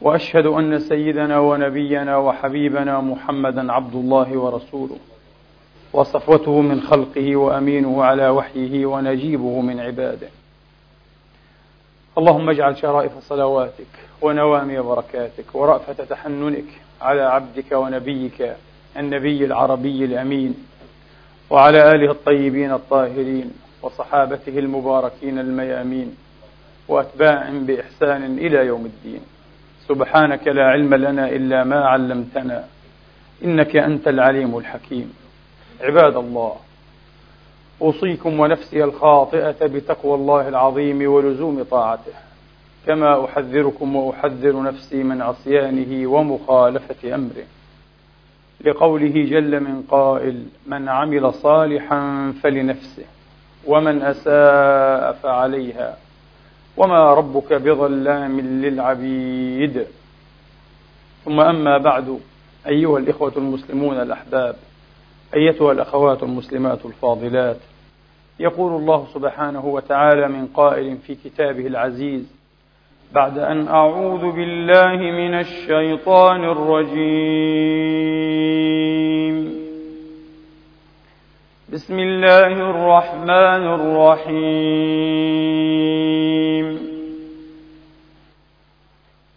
وأشهد أن سيدنا ونبينا وحبيبنا محمدا عبد الله ورسوله وصفوته من خلقه وأمينه على وحيه ونجيبه من عباده. اللهم اجعل شرائف صلواتك ونوامي بركاتك ورأفة تحننك على عبدك ونبيك النبي العربي الأمين وعلى آله الطيبين الطاهرين وصحابته المباركين الميامين وأتباعهم بإحسان إلى يوم الدين. سبحانك لا علم لنا إلا ما علمتنا. إنك أنت العليم الحكيم. عباد الله أوصيكم ونفسي الخاطئة بتقوى الله العظيم ولزوم طاعته. كما أحذركم وأحذر نفسي من عصيانه ومخالفة أمره. لقوله جل من قائل من عمل صالحا فلنفسه ومن أساء فعليها. وما ربك بظلام للعبيد. ثم أما بعد أيها الإخوة المسلمون الأحباب أيتها الأخوات المسلمات الفاضلات. يقول الله سبحانه وتعالى من قائل في كتابه العزيز بعد أن أعوذ بالله من الشيطان الرجيم. بسم الله الرحمن الرحيم.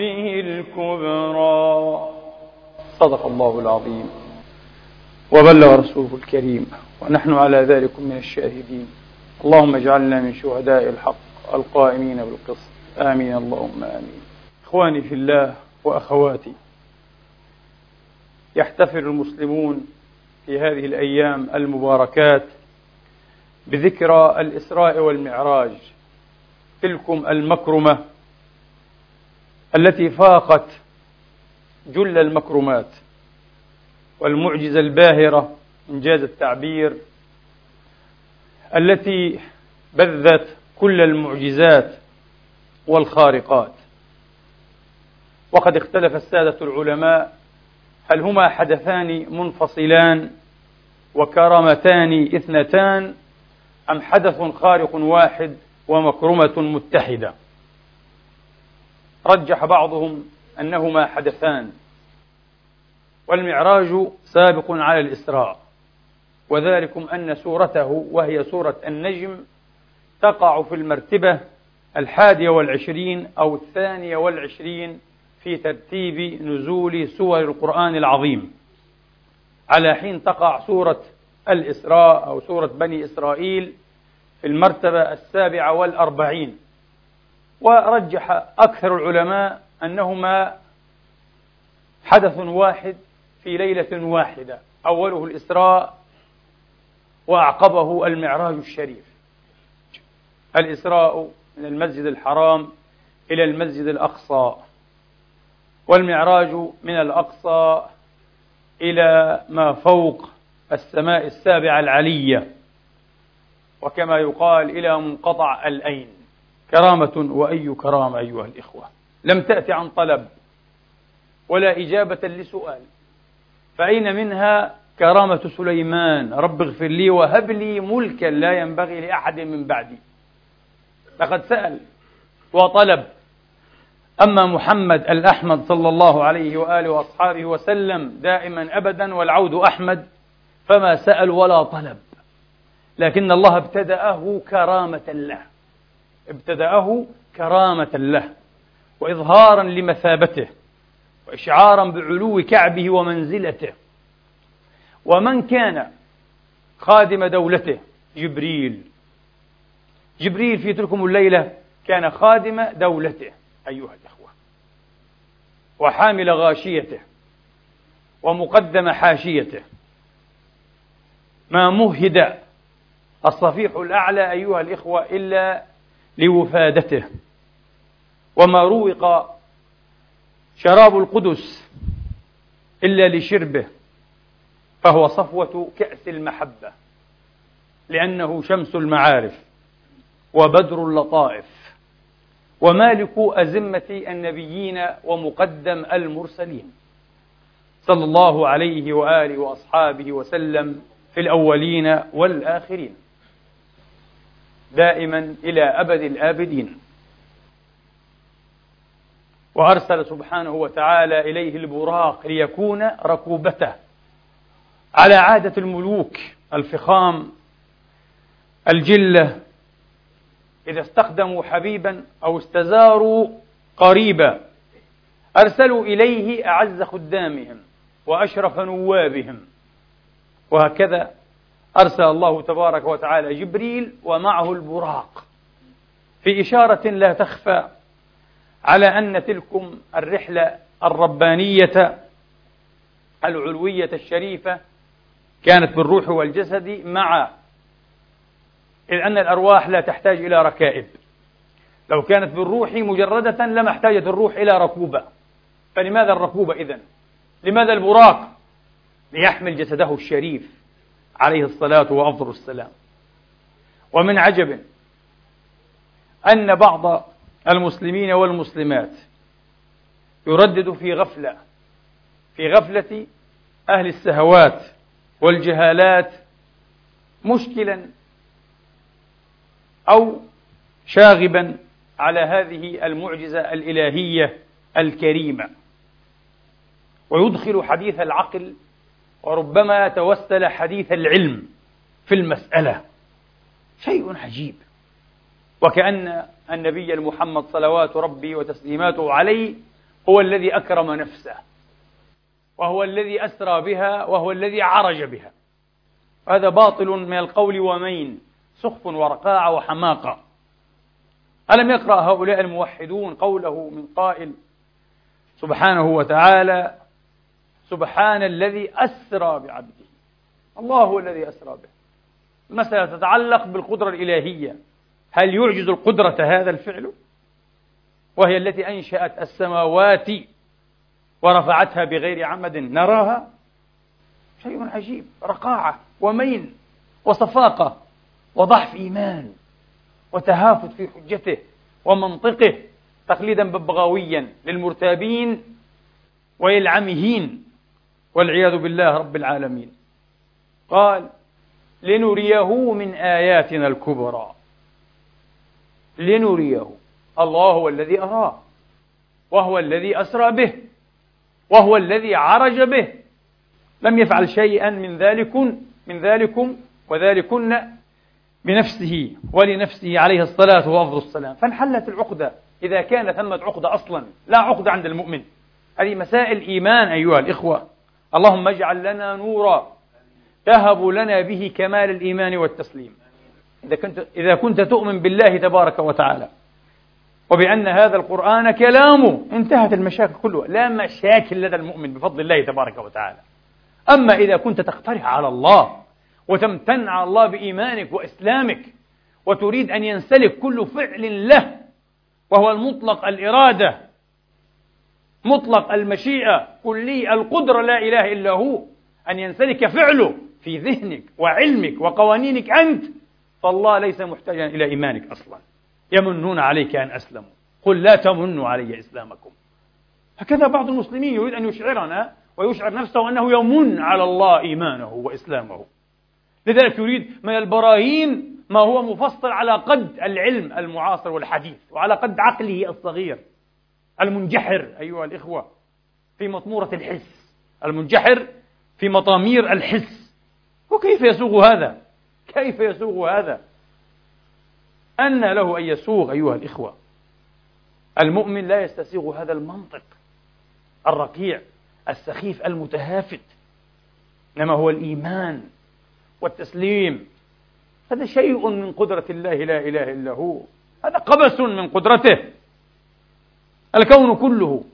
الكبرى. صدق الله العظيم. وبلغ رسوله الكريم. ونحن على ذلك من الشاهدين. اللهم اجعلنا من شهداء الحق القائمين بالقسط. آمين. اللهم آمين. إخواني في الله وأخواتي يحتفل المسلمون في هذه الأيام المباركات بذكرى الإسراء والمعراج. تلكم المكرمة التي فاقت جل المكرمات والمعجزة الباهرة إنجاز التعبير التي بذت كل المعجزات والخارقات. وقد اختلف السادة العلماء هل هما حدثان منفصلان وكرامتان اثنتان أم حدث خارق واحد ومكرمة متحدة؟ رجح بعضهم أنهما حدثان. والمعراج سابق على الإسراء وذلكم أن سورته وهي سورة النجم تقع في المرتبة الحادية والعشرين أو الثانية والعشرين في ترتيب نزول سور القرآن العظيم. على حين تقع سورة الإسراء أو سورة بني إسرائيل في المرتبة السابعة والأربعين. ورجح أكثر العلماء أنهما حدث واحد في ليلة واحدة. أوله الإسراء وأعقبه المعراج الشريف. الإسراء من المسجد الحرام إلى المسجد الأقصى والمعراج من الأقصى إلى ما فوق السماء السابعة العلية وكما يقال إلى منقطع الأين. كرامة وأي كرامة أيها الإخوة. لم تأتي عن طلب ولا إجابة لسؤال. فأين منها كرامة سليمان؟ رب اغفر لي وهب لي ملكا لا ينبغي لأحد من بعدي. لقد سأل وطلب. أما محمد الأحمد صلى الله عليه وآله وأصحابه وسلم دائما أبدا والعود أحمد فما سأل ولا طلب. لكن الله ابتدأه كرامة له. ابتدأه كرامة له وإظهارا لمثابته وإشعارا بعلو كعبه ومنزلته. ومن كان خادم دولته؟ جبريل. جبريل في تلكم الليلة كان خادم دولته أيها الإخوة. وحامل غاشيته ومقدم حاشيته. ما مهد الصفيح الأعلى أيها الإخوة إلا لوفادته. وما روق شراب القدس إلا لشربه فهو صفوة كأس المحبة لأنه شمس المعارف وبدر اللطائف. ومالك أزمة النبيين ومقدم المرسلين. صلى الله عليه وآله وأصحابه وسلم في الأولين والآخرين. دائما إلى أبد الآبدين. وأرسل سبحانه وتعالى إليه البراق ليكون ركوبته على عادة الملوك الفخام الجلة إذا استخدموا حبيبا أو استزاروا قريبا. أرسلوا إليه أعز خدامهم وأشرف نوابهم. وهكذا أرسل الله تبارك وتعالى جبريل ومعه البراق في إشارة لا تخفى على أن تلكم الرحلة الربانية العلوية الشريفة كانت بالروح والجسد مع إذ أن الأرواح لا تحتاج إلى ركائب لو كانت بالروح مجردة لما احتاجت الروح إلى ركوبة فلماذا الركوبة إذن؟ لماذا البراق؟ ليحمل جسده الشريف عليه الصلاة وأفضل السلام. ومن عجب أن بعض المسلمين والمسلمات يردد في غفلة في غفلة أهل السهوات والجهالات مشكلا أو شاغبا على هذه المعجزة الإلهية الكريمة. ويدخل حديث العقل وربما توسل حديث العلم في المسألة. شيء عجيب. وكأن النبي المحمد صلوات ربي وتسليماته عليه هو الذي أكرم نفسه وهو الذي أسرى بها وهو الذي عرج بها. هذا باطل من القول ومين؟ سخف ورقاعة وحماقة ألم يقرأ هؤلاء الموحدون قوله من قائل سبحانه وتعالى سبحان الذي أسرى بعبده. الله هو الذي أسرى به. المسألة تتعلق بالقدرة الإلهية. هل يعجز القدرة هذا الفعل؟ وهي التي أنشأت السماوات ورفعتها بغير عمد. نراها؟ شيء عجيب. رقاعة ومين وصفاقة وضعف إيمان وتهافت في حجته ومنطقه تقليدا ببغاويا للمرتابين والعمهين والعياذ بالله رب العالمين. قال لنريه من آياتنا الكبرى. لنريه. الله هو الذي أراه وهو الذي أسرى به وهو الذي عرج به. لم يفعل شيئا من ذلك من ذلكم وذلكن بنفسه ولنفسه عليه الصلاة وأفضل السلام. فانحلت العقدة. إذا كان ثمة عقدة أصلا لا عقدة عند المؤمن. هذه مسائل إيمان أيها الإخوة. اللهم اجعل لنا نورا تهب لنا به كمال الإيمان والتسليم. إذا كنت, إذا كنت تؤمن بالله تبارك وتعالى وبأن هذا القرآن كلامه انتهت المشاكل كلها. لا مشاكل لدى المؤمن بفضل الله تبارك وتعالى. أما إذا كنت تقترح على الله وتمتن على الله بإيمانك وإسلامك وتريد أن ينسلك كل فعل له وهو المطلق الإرادة مطلق المشيئة كلي القدرة لا إله إلا هو أن ينسلك فعله في ذهنك وعلمك وقوانينك أنت فالله ليس محتاجا إلى إيمانك أصلا. يمنون عليك أن أسلموا. قل لا تمنوا علي إسلامكم. هكذا بعض المسلمين يريد أن يشعرنا ويشعر نفسه أنه يمن على الله إيمانه وإسلامه. لذلك يريد من البراهين ما هو مفصل على قد العلم المعاصر والحديث وعلى قد عقله الصغير. المنجحر أيها الإخوة في مطمورة الحس. المنجحر في مطامير الحس. وكيف يسوغ هذا؟ كيف يسوغ هذا؟ أن له أن يسوغ أيها الإخوة. المؤمن لا يستسيغ هذا المنطق الرقيع السخيف المتهافت. إنما هو الإيمان والتسليم. هذا شيء من قدرة الله لا إله إلا هو. هذا قبس من قدرته. الكون كله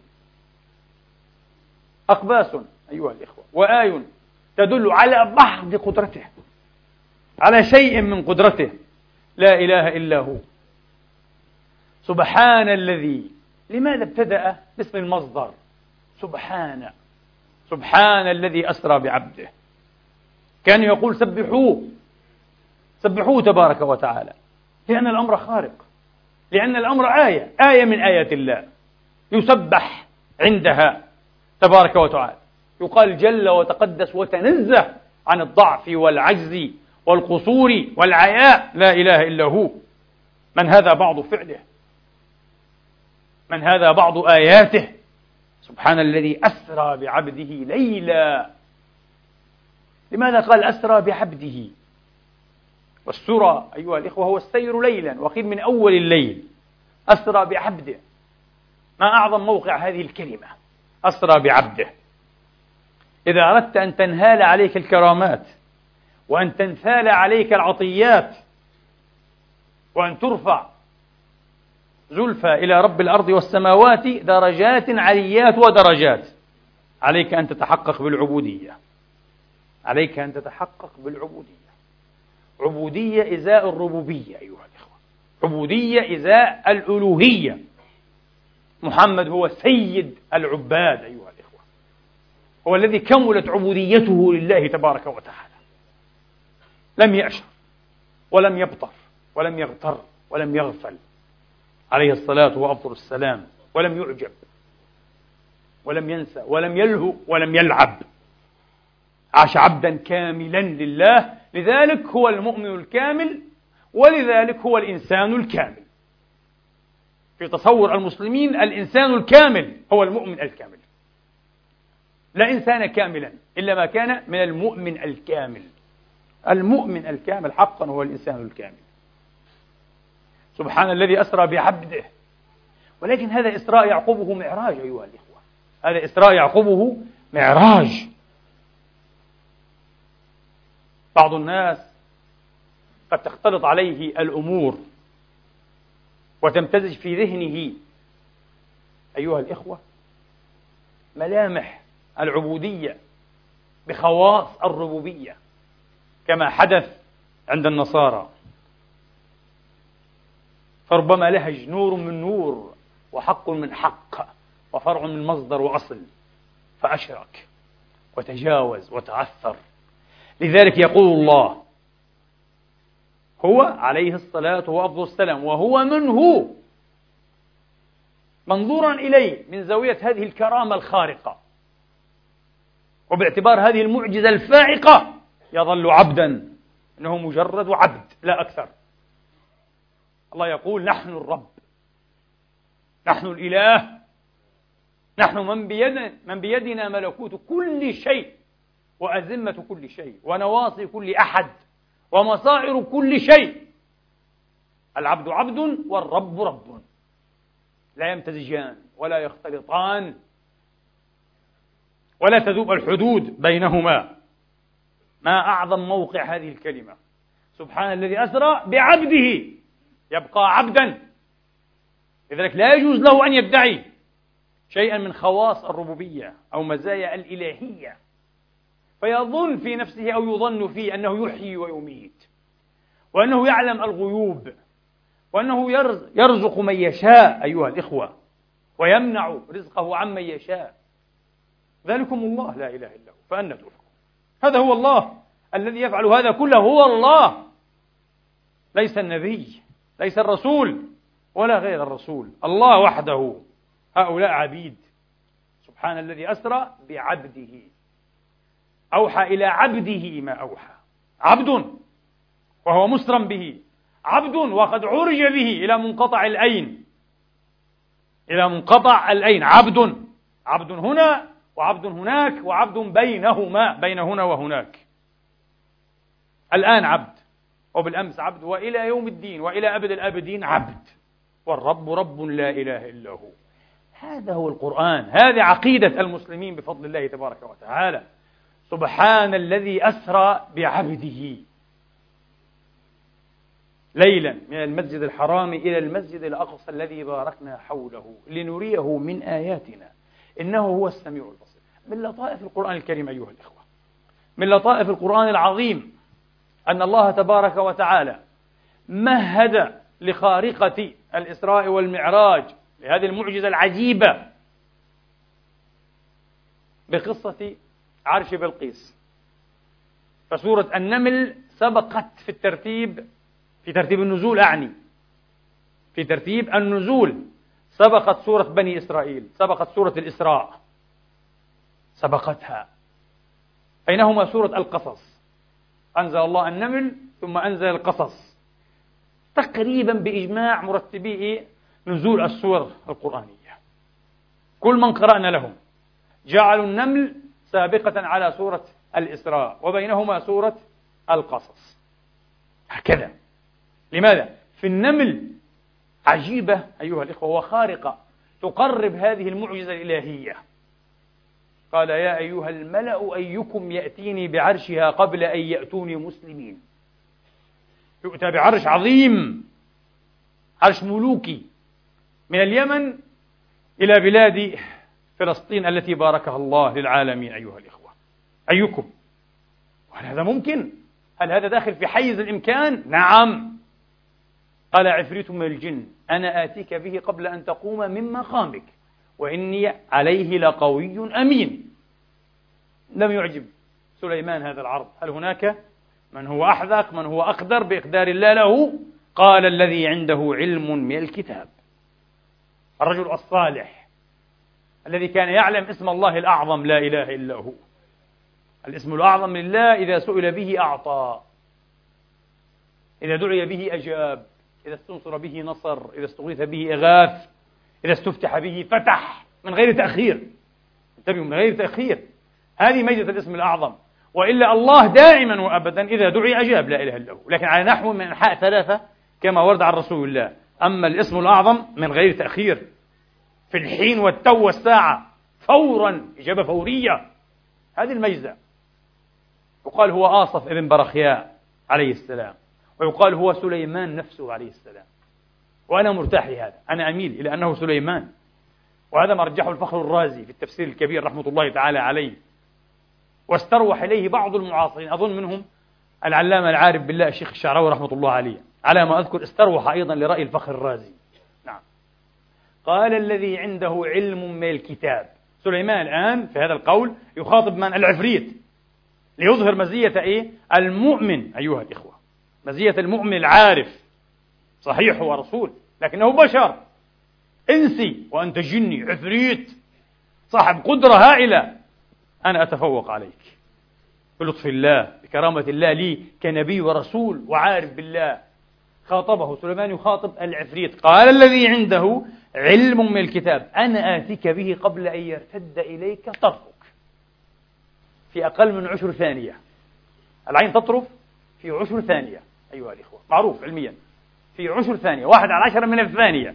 أقباس أيها الإخوة وآي تدل على بعض قدرته على شيء من قدرته. لا إله إلا هو. سبحان الذي لماذا ابتدأ باسم المصدر؟ سبحان سبحان الذي أسرى بعبده. كان يقول سبحوه سبحوه تبارك وتعالى لأن الأمر خارق لأن الأمر آية آية من آيات الله. يسبح عندها تبارك وتعالى. يقال جل وتقدس وتنزه عن الضعف والعجز والقصور والعياء. لا إله إلا هو. من هذا بعض فعله؟ من هذا بعض آياته؟ سبحان الذي أسرى بعبده ليلا. لماذا قال أسرى بعبده؟ والسرى أيها الإخوة هو السير ليلا وقيل من أول الليل. أسرى بعبده. ما أعظم موقع هذه الكلمة. أسرى بعبده. إذا أردت أن تنهال عليك الكرامات وأن تنثال عليك العطيات وأن ترفع زلفى إلى رب الأرض والسماوات درجات عليات ودرجات عليك أن تتحقق بالعبودية. عليك أن تتحقق بالعبودية. عبودية إزاء الربوبية أيها الإخوة. عبودية إزاء الألوهية. محمد هو سيد العباد أيها الإخوة. هو الذي كملت عبوديته لله تبارك وتعالى. لم يأشر ولم يبطر ولم يغتر ولم يغفل. عليه الصلاة وأفضل السلام. ولم يعجب. ولم ينسى ولم يلهو ولم يلعب. عاش عبدا كاملا لله. لذلك هو المؤمن الكامل ولذلك هو الإنسان الكامل. في تصور المسلمين الإنسان الكامل هو المؤمن الكامل. لا إنسان كاملا إلا ما كان من المؤمن الكامل. المؤمن الكامل حقا هو الإنسان الكامل. سبحان الذي أسرى بعبده. ولكن هذا إسراء يعقبه معراج أيها الإخوة. هذا إسراء يعقبه معراج. بعض الناس قد تختلط عليه الأمور. وتمتزج في ذهنه. أيها الإخوة ملامح العبودية بخواص الربوبية كما حدث عند النصارى. فربما لهج نور من نور وحق من حق وفرع من مصدر وأصل فأشرك وتجاوز وتعثر. لذلك يقول الله هو عليه الصلاة وأفضل السلام وهو من هو؟ منظورا إليه من زاوية هذه الكرامة الخارقة. وباعتبار هذه المعجزة الفائقة يظل عبدا إنه مجرد عبد لا أكثر. الله يقول نحن الرب. نحن الإله. نحن من بيدنا, من بيدنا ملكوت كل شيء وأزمة كل شيء ونواصي كل أحد. ومصائر كل شيء. العبد عبد والرب رب. لا يمتزجان ولا يختلطان ولا تذوب الحدود بينهما. ما أعظم موقع هذه الكلمة. سبحان الذي أسرى بعبده. يبقى عبدا. لذلك لا يجوز له أن يدعي شيئا من خواص الربوبية أو مزايا الإلهية. فيظن في نفسه أو يظن فيه أنه يحيي ويميت. وأنه يعلم الغيوب. وأنه يرزق من يشاء أيها الإخوة. ويمنع رزقه عمن يشاء. ذلكم الله لا إله إلا هو. فأنا تؤفكون هذا هو الله الذي يفعل هذا كله. هو الله. ليس النبي ليس الرسول ولا غير الرسول. الله وحده. هؤلاء عبيد. سبحان الذي أسرى بعبده. أوحى إلى عبده ما أوحى. عبد وهو مسرا به. عبد وقد عرج به إلى منقطع الأين. إلى منقطع الأين. عبد عبد هنا وعبد هناك وعبد بينهما بين هنا وهناك. الآن عبد وبالأمس عبد وإلى يوم الدين وإلى أبد الآبدين عبد. والرب رب لا إله إلا هو. هذا هو القرآن. هذه عقيدة المسلمين بفضل الله تبارك وتعالى. سبحان الذي أسرى بعبده. ليلا من المسجد الحرام إلى المسجد الأقصى الذي باركنا حوله لنريه من آياتنا. إنه هو السميع البصير. من لطائف القرآن الكريم أيها الإخوة. من لطائف القرآن العظيم أن الله تبارك وتعالى مهد لخارقة الإسراء والمعراج لهذه المعجزة العجيبة بقصة عرش بلقيس. فسورة النمل سبقت في الترتيب في ترتيب النزول أعني. في ترتيب النزول سبقت سورة بني إسرائيل سبقت سورة الإسراء. سبقتها. بينهما سورة القصص؟ أنزل الله النمل ثم أنزل القصص. تقريبا بإجماع مرتبي نزول السور القرآنية. كل من قرأنا لهم. جعلوا النمل سابقة على سورة الإسراء وبينهما سورة القصص. هكذا. لماذا؟ في النمل عجيبة أيها الإخوة وخارقة تقرب هذه المعجزة الإلهية. قال يا أيها الملأ أيكم يأتيني بعرشها قبل أن يأتوني مسلمين. يؤتى بعرش عظيم عرش ملوكي من اليمن إلى بلاد فلسطين التي باركها الله للعالمين أيها الإخوة. أيكم؟ وهل هذا ممكن؟ هل هذا داخل في حيز الإمكان؟ نعم. قال عفريت من الجن أنا آتيك به قبل أن تقوم من مقامك وإني عليه لقوي أمين. لم يعجب سليمان هذا العرض. هل هناك؟ من هو أحذق؟ من هو أقدر بإقدار الله له؟ قال الذي عنده علم من الكتاب. الرجل الصالح. الذي كان يعلم اسم الله الأعظم لا إله إلا هو. الاسم الأعظم لله إذا سئل به أعطى. إذا دعي به أجاب. إذا استنصر به نصر. إذا استغيث به إغاث. إذا استفتح به فتح. من غير تأخير. انتبهوا من غير تأخير. هذه ميزة الاسم الأعظم. وإلا الله دائما وأبدا إذا دعي أجاب لا إله إلا هو. لكن على نحو من أنحاء ثلاثة كما ورد عن رسول الله. أما الاسم الأعظم من غير تأخير. في الحين والتو والساعة فورا إجابة فورية. هذه الميزة. يقال هو آصف ابن برخياء عليه السلام ويقال هو سليمان نفسه عليه السلام. وأنا مرتاح لهذا أنا أميل إلى أنه سليمان. وهذا ما رجحه الفخر الرازي في التفسير الكبير رحمة الله تعالى عليه. واستروح إليه بعض المعاصرين أظن منهم العلامة العارف بالله الشيخ الشعراوي رحمة الله عليه. على ما أذكر استروح أيضا لرأي الفخر الرازي. قال الذي عنده علم من الكتاب. سليمان الآن في هذا القول يخاطب من؟ العفريت. ليظهر مزية إيه؟ المؤمن أيها الإخوة. مزية المؤمن العارف. صحيح هو رسول لكنه بشر. إنسي وأنت جني عفريت. صاحب قدرة هائلة. أنا أتفوق عليك. بلطف الله بكرامة الله لي كنبي ورسول وعارف بالله. خاطبه سليمان يخاطب العفريت. قال الذي عنده علم من الكتاب. أنا آتيك به قبل أن يرتد إليك طرفك. في أقل من عشر ثانية. العين تطرف في عشر ثانية. أيها الإخوة. معروف علميا. في عشر ثانية. واحد على عشرة من الثانية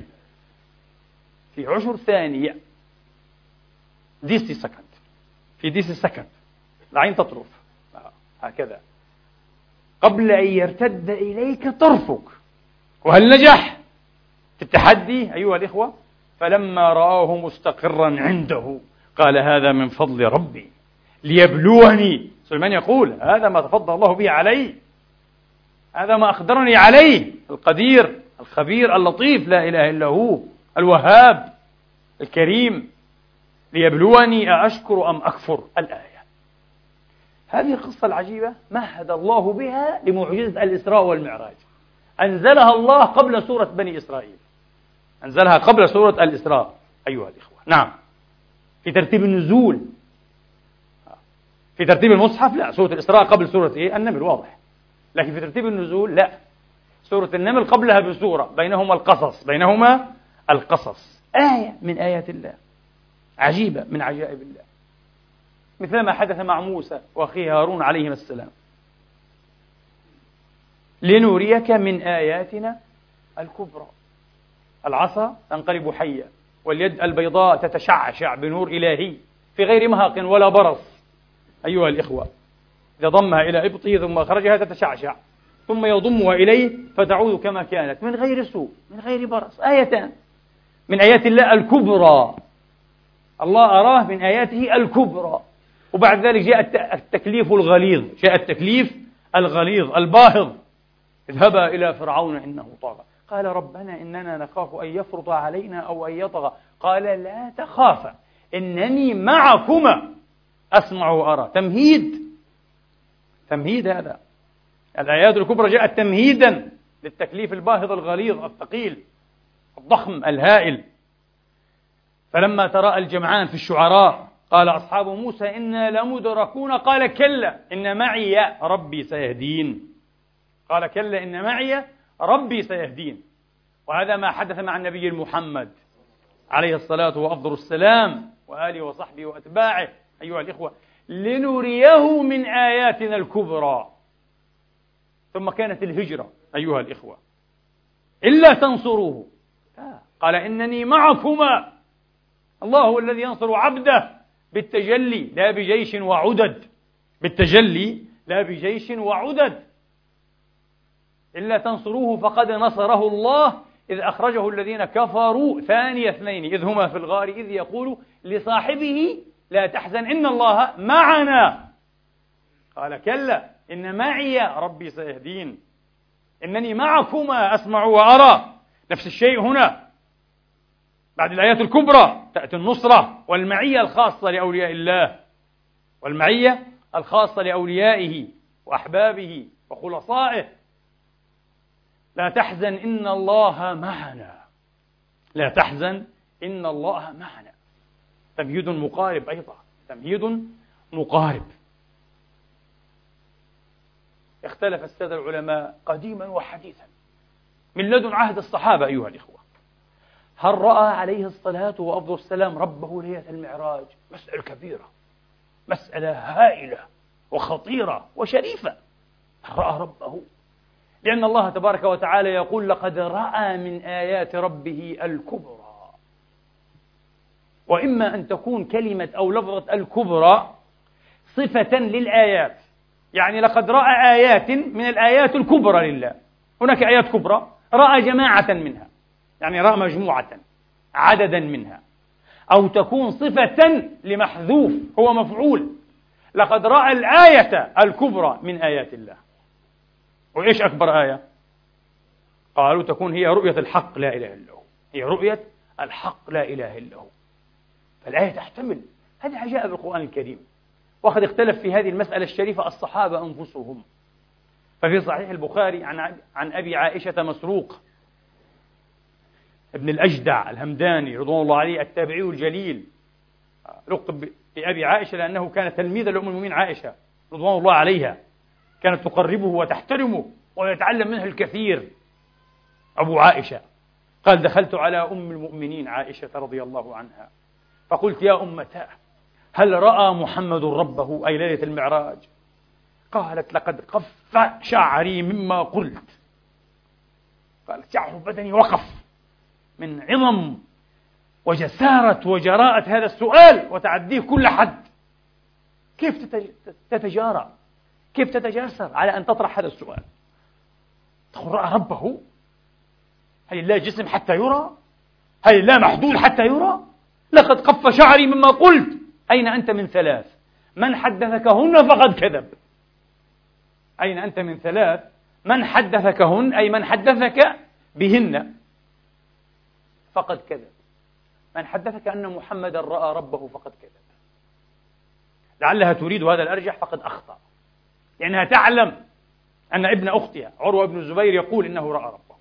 في عشر ثانية. decisecond في decisecond العين تطرف. هكذا. قبل أن يرتد إليك طرفك. وهل نجح؟ في التحدي أيها الإخوة فلما رآه مستقرا عنده قال هذا من فضل ربي ليبلوني. سليمان يقول هذا ما تفضل الله به علي هذا ما أقدرني عليه القدير الخبير اللطيف لا إله إلا هو الوهاب الكريم. ليبلوني أأشكر أم أكفر؟ الآية. هذه القصة العجيبة مهد الله بها لمعجزة الإسراء والمعراج. أنزلها الله قبل سورة بني إسرائيل. أنزلها قبل سورة الإسراء. أيها الإخوة. نعم. في ترتيب النزول. في ترتيب المصحف لا. سورة الإسراء قبل سورة إيه؟ النمل. واضح. لكن في ترتيب النزول لا. سورة النمل قبلها بسورة. بينهما القصص. بينهما القصص. آية من آيات الله. عجيبة من عجائب الله. مثل ما حدث مع موسى وأخيه هارون عليهما السلام. لنريك من آياتنا الكبرى. العصا تنقلب حية واليد البيضاء تتشعشع بنور إلهي في غير مهق ولا برص. أيها الإخوة إذا ضمها إلى إبطه ثم أخرجها تتشعشع ثم يضمها إليه فتعود كما كانت من غير سوء من غير برص. آيتان من آيات الله الكبرى. الله أراه من آياته الكبرى. وبعد ذلك جاء التكليف الغليظ جاء التكليف الغليظ الباهظ. اذهبا إلى فرعون إنه طغى قال ربنا إننا نخاف أن يفرط علينا أو أن يطغى. قال لا تخافا إنني معكما. أسمع وأرى. تمهيد. تمهيد هذا. الآيات الكبرى جاءت تمهيدا للتكليف الباهظ الغليظ الثقيل الضخم الهائل. فلما تراءى الجمعان في الشعراء قال أصحاب موسى إنا لمدركون. قال كلا إن معي ربي سيهدين. قال كلا إن معي ربي سيهدين. وهذا ما حدث مع النبي محمد عليه الصلاة وأفضل السلام وآله وصحبه وأتباعه. أيها الإخوة لنريه من آياتنا الكبرى. ثم كانت الهجرة أيها الإخوة. إلا تنصروه. قال إنني معكما. الله هو الذي ينصر عبده بالتجلي لا بجيش وعدد. بالتجلي لا بجيش وعدد. إلا تنصروه فقد نصره الله إذ أخرجه الذين كفروا ثاني اثنين إذ هما في الغار إذ يقول لصاحبه لا تحزن إن الله معنا. قال كلا إن معي ربي سيهدين. إنني معكما أسمع وأرى. نفس الشيء هنا. بعد الآيات الكبرى تأتي النصرة والمعية الخاصة لأولياء الله. والمعية الخاصة لأوليائه وأحبابه وخلصائه. لا تحزن إن الله معنا. لا تحزن إن الله معنا. تمهيد مقارب أيضا. تمهيد مقارب. اختلف السادة العلماء قديما وحديثا. من لدن عهد الصحابة أيها الإخوة. هل رأى عليه الصلاة وأفضل السلام ربه ليلة المعراج؟ مسألة كبيرة. مسألة هائلة وخطيرة وشريفة. هل رأى ربه. لأن الله تبارك وتعالى يقول لقد رأى من آيات ربه الكبرى. وإما أن تكون كلمة أو لفظة الكبرى صفة للآيات. يعني لقد رأى آيات من الآيات الكبرى لله. هناك آيات كبرى. رأى جماعة منها. يعني رأى مجموعة عددا منها. أو تكون صفة لمحذوف هو مفعول. لقد رأى الآية الكبرى من آيات الله. وإيش أكبر آية؟ قالوا تكون هي رؤية الحق لا إله إلا هو. هي رؤية الحق لا إله إلا هو. فالآية تحتمل. هذه جاء بالقرآن الكريم. وقد اختلف في هذه المسألة الشريفة الصحابة أنفسهم. ففي صحيح البخاري عن عن أبي عائشة مسروق ابن الأجدع الهمداني رضوان الله عليه التابعي الجليل. لقب بأبي عائشة لأنه كان تلميذا لأم المؤمنين عائشة رضوان الله عليها. كانت تقربه وتحترمه ويتعلم منه الكثير. أبو عائشة قال دخلت على أم المؤمنين عائشة رضي الله عنها فقلت يا أمتاه هل رأى محمد ربه أي ليلة المعراج؟ قالت لقد قف شعري مما قلت. قالت شعر بدني وقف من عظم وجسارة وجراءة هذا السؤال وتعديه كل حد. كيف تتجارى؟ كيف تتجاسر على أن تطرح هذا السؤال؟ تقول رأى ربه؟ هل الله جسم حتى يرى؟ هل الله محدود حتى يرى؟ لقد قف شعري مما قلت. أين أنت من ثلاث؟ من حدثكهن فقد كذب. أين أنت من ثلاث؟ من حدثكهن أي من حدثك بهن فقد كذب. من حدثك أن محمدا رأى ربه فقد كذب. لعلها تريد هذا الأرجح فقد أخطأ. لأنها تعلم أن ابن أختها عروة بن الزبير يقول إنه رأى ربه.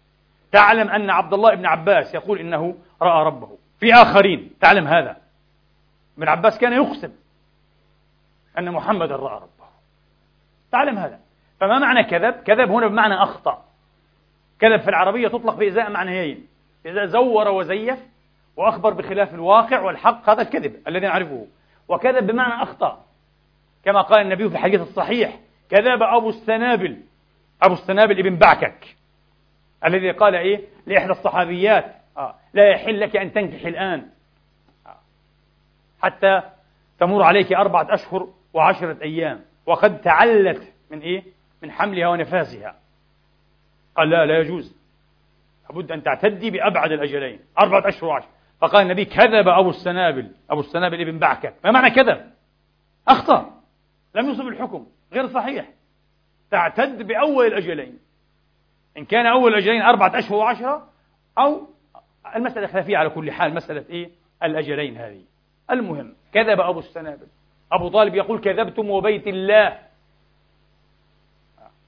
تعلم أن عبد الله بن عباس يقول إنه رأى ربه. في آخرين تعلم هذا. ابن عباس كان يقسم أن محمدا رأى ربه. تعلم هذا. فما معنى كذب؟ كذب هنا بمعنى أخطأ. كذب في العربية تطلق بإزاء معنيين. إذا زور وزيف وأخبر بخلاف الواقع والحق هذا الكذب الذي نعرفه. وكذب بمعنى أخطأ. كما قال النبي في الحديث الصحيح كذب أبو السنابل. أبو السنابل ابن بعكك. الذي قال إيه؟ لإحدى الصحابيات. آه. لا يحل لك أن تنكح الآن. آه. حتى تمر عليك أربعة أشهر وعشرة أيام. وقد تعلت من إيه؟ من حملها ونفاسها قال لا لا يجوز. لابد أن تعتدي بأبعد الأجلين. أربعة أشهر وعشر فقال النبي كذب أبو السنابل. أبو السنابل ابن بعكك. ما معنى كذب؟ أخطأ. لم يصب الحكم. غير صحيح. تعتد بأول الأجلين. إن كان أول الأجلين أربعة أشهر وعشرة أو المسألة خلافية على كل حال مسألة إيه؟ الأجلين هذه. المهم كذب أبو السنابل. أبو طالب يقول كذبتم وبيت الله.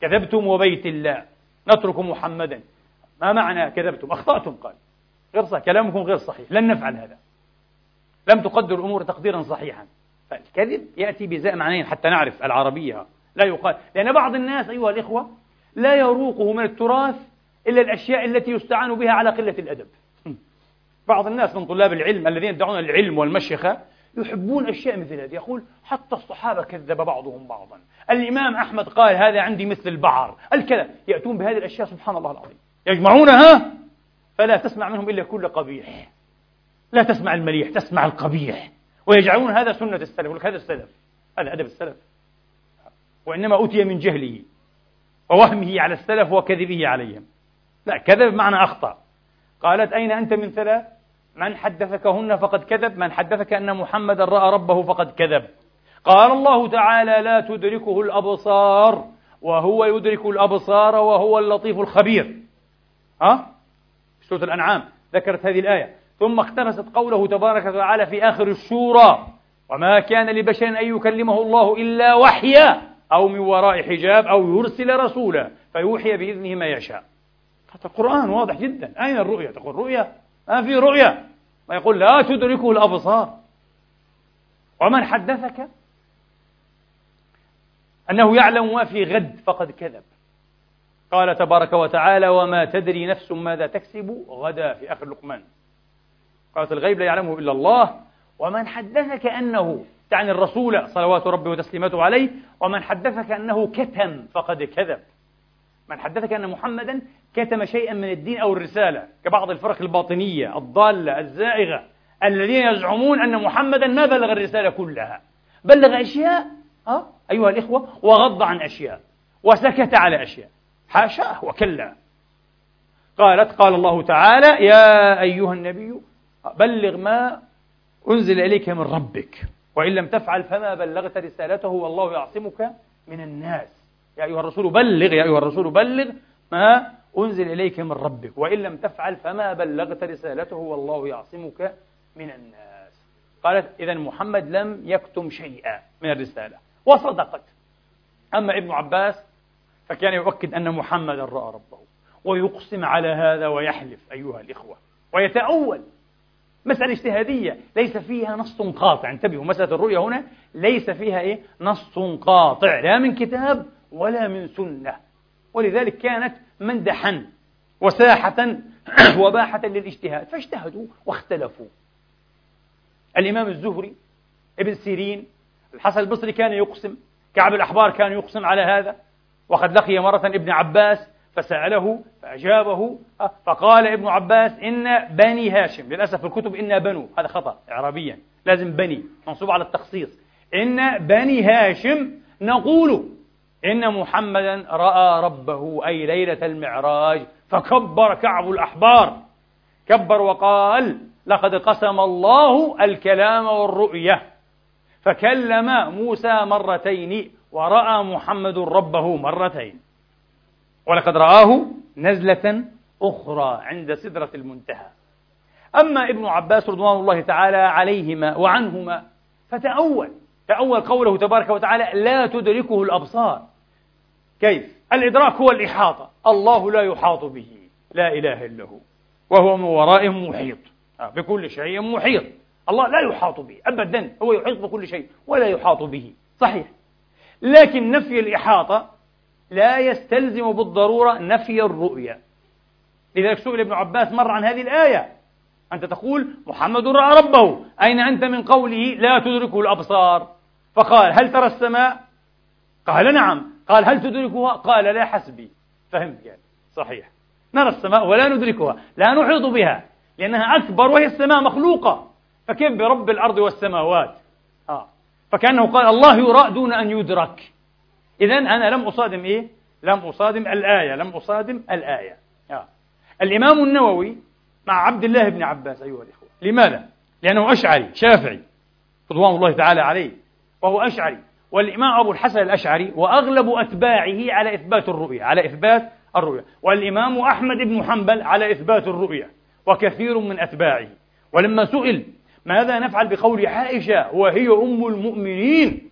كذبتم وبيت الله. نترك محمدا. ما معنى كذبتم؟ أخطأتم قال. غير صحيح. كلامكم غير صحيح. لن نفعل هذا. لم تقدر الأمور تقديرا صحيحا. فالكذب يأتي بزاء معنيين حتى نعرف العربية. لا يقال. لأن بعض الناس أيها الإخوة لا يروقه من التراث إلا الأشياء التي يستعان بها على قلة الأدب. بعض الناس من طلاب العلم الذين يدعون العلم والمشيخة يحبون أشياء مثل هذه. يقول حتى الصحابة كذب بعضهم بعضا. الإمام أحمد قال هذا عندي مثل البعر. الكذا يأتون بهذه الأشياء سبحان الله العظيم. يجمعونها فلا تسمع منهم إلا كل قبيح. لا تسمع المليح تسمع القبيح. ويجعلون هذا سنة السلف. هذا السلف هذا أدب السلف. وإنما أتي من جهله ووهمه على السلف وكذبه عليهم. لا كذب معنى أخطأ. قالت أين أنت من ثلاث؟ من حدثكهن فقد كذب من حدثك أن محمدا رأى ربه فقد كذب. قال الله تعالى لا تدركه الأبصار وهو يدرك الأبصار وهو اللطيف الخبير. ها؟ سورة الأنعام ذكرت هذه الآية. ثم اقتبست قوله تبارك وتعالى في آخر الشورى وما كان لبشر أن يكلمه الله إلا وحيا أو من وراء حجاب أو يرسل رسولا فيوحي بإذنه ما يشاء. هذا القرآن واضح جدا. أين الرؤية؟ تقول رؤية؟ ما في رؤية. ما يقول لا تدركه الأبصار. ومن حدثك؟ أنه يعلم ما في غد فقد كذب. قال تبارك وتعالى وما تدري نفس ماذا تكسب. غدا في آخر لقمان. قالت الغيب لا يعلمه إلا الله. ومن حدثك أنه تعني الرسول صلوات ربه وتسليماته عليه ومن حدثك أنه كتم فقد كذب. من حدثك أن محمدا كتم شيئا من الدين أو الرسالة كبعض الفرق الباطنية الضالة الزائغة الذين يزعمون أن محمدا ما بلغ الرسالة كلها. بلغ أشياء أه؟ أيها الإخوة وغض عن أشياء وسكت على أشياء. حاشاه وكلا. قالت قال الله تعالى يا أيها النبي بلغ ما أنزل إليك من ربك. وإن لم تفعل فما بلغت رسالته والله يعصمك من الناس. يا أيها الرسول بلغ يا أيها الرسول بلغ ما أنزل إليك من ربك. وإن لم تفعل فما بلغت رسالته والله يعصمك من الناس. قالت إذا محمد لم يكتم شيئا من الرسالة. وصدقت. أما ابن عباس فكان يؤكد أن محمدا رأى ربه. ويقسم على هذا ويحلف أيها الإخوة. ويتأول. مسألة اجتهادية ليس فيها نص قاطع. انتبهوا مسألة الرؤية هنا ليس فيها إيه؟ نص قاطع لا من كتاب ولا من سنة. ولذلك كانت مندحا وساحة وباحة للاجتهاد. فاجتهدوا واختلفوا. الإمام الزهري ابن سيرين الحسن البصري كان يقسم كعب الأحبار كان يقسم على هذا. وقد لقي مرة ابن عباس فسأله فأجابه فقال ابن عباس إن بني هاشم للأسف في الكتب إن بنو هذا خطأ إعرابيا لازم بني منصوب على التخصيص. إن بني هاشم نقول إن محمدا رأى ربه أي ليلة المعراج فكبر كعب الأحبار. كبر وقال لقد قسم الله الكلام والرؤية. فكلم موسى مرتين ورأى محمد ربه مرتين. ولقد رآه نزلة أخرى عند سدرة المنتهى. أما ابن عباس رضوان الله تعالى عليهما وعنهما فتأول تأول قوله تبارك وتعالى لا تدركه الأبصار كيف؟ الإدراك هو الإحاطة. الله لا يحاط به. لا إله إلا هو. وهو من ورائهم محيط. آه، بكل شيء محيط. الله لا يحاط به أبدا. هو يحيط بكل شيء ولا يحاط به. صحيح. لكن نفي الإحاطة لا يستلزم بالضرورة نفي الرؤية. لذلك سئل ابن عباس مرة عن هذه الآية أنت تقول محمد رأى ربه. أين أنت من قوله لا تدركه الأبصار؟ فقال هل ترى السماء؟ قال نعم. قال هل تدركها؟ قال لا حسبي. فهمت يعني. صحيح. نرى السماء ولا ندركها لا نحيط بها لأنها أكبر وهي السماء مخلوقة. فكيف برب الأرض والسماوات؟ آه. فكأنه قال الله يرى دون أن يدرك. إذا أنا لم أصادم إيه؟ لم أصادم الآية لم أصادم الآية. آه. الإمام النووي مع عبد الله بن عباس أيها الإخوة. لماذا؟ لأنه أشعري شافعي رضوان الله تعالى عليه وهو أشعري. والإمام أبو الحسن الأشعري وأغلب أتباعه على إثبات الرؤية على إثبات الرؤية. والإمام أحمد بن حنبل على إثبات الرؤية وكثير من أتباعه. ولما سئل ماذا نفعل بقول عائشة وهي أم المؤمنين؟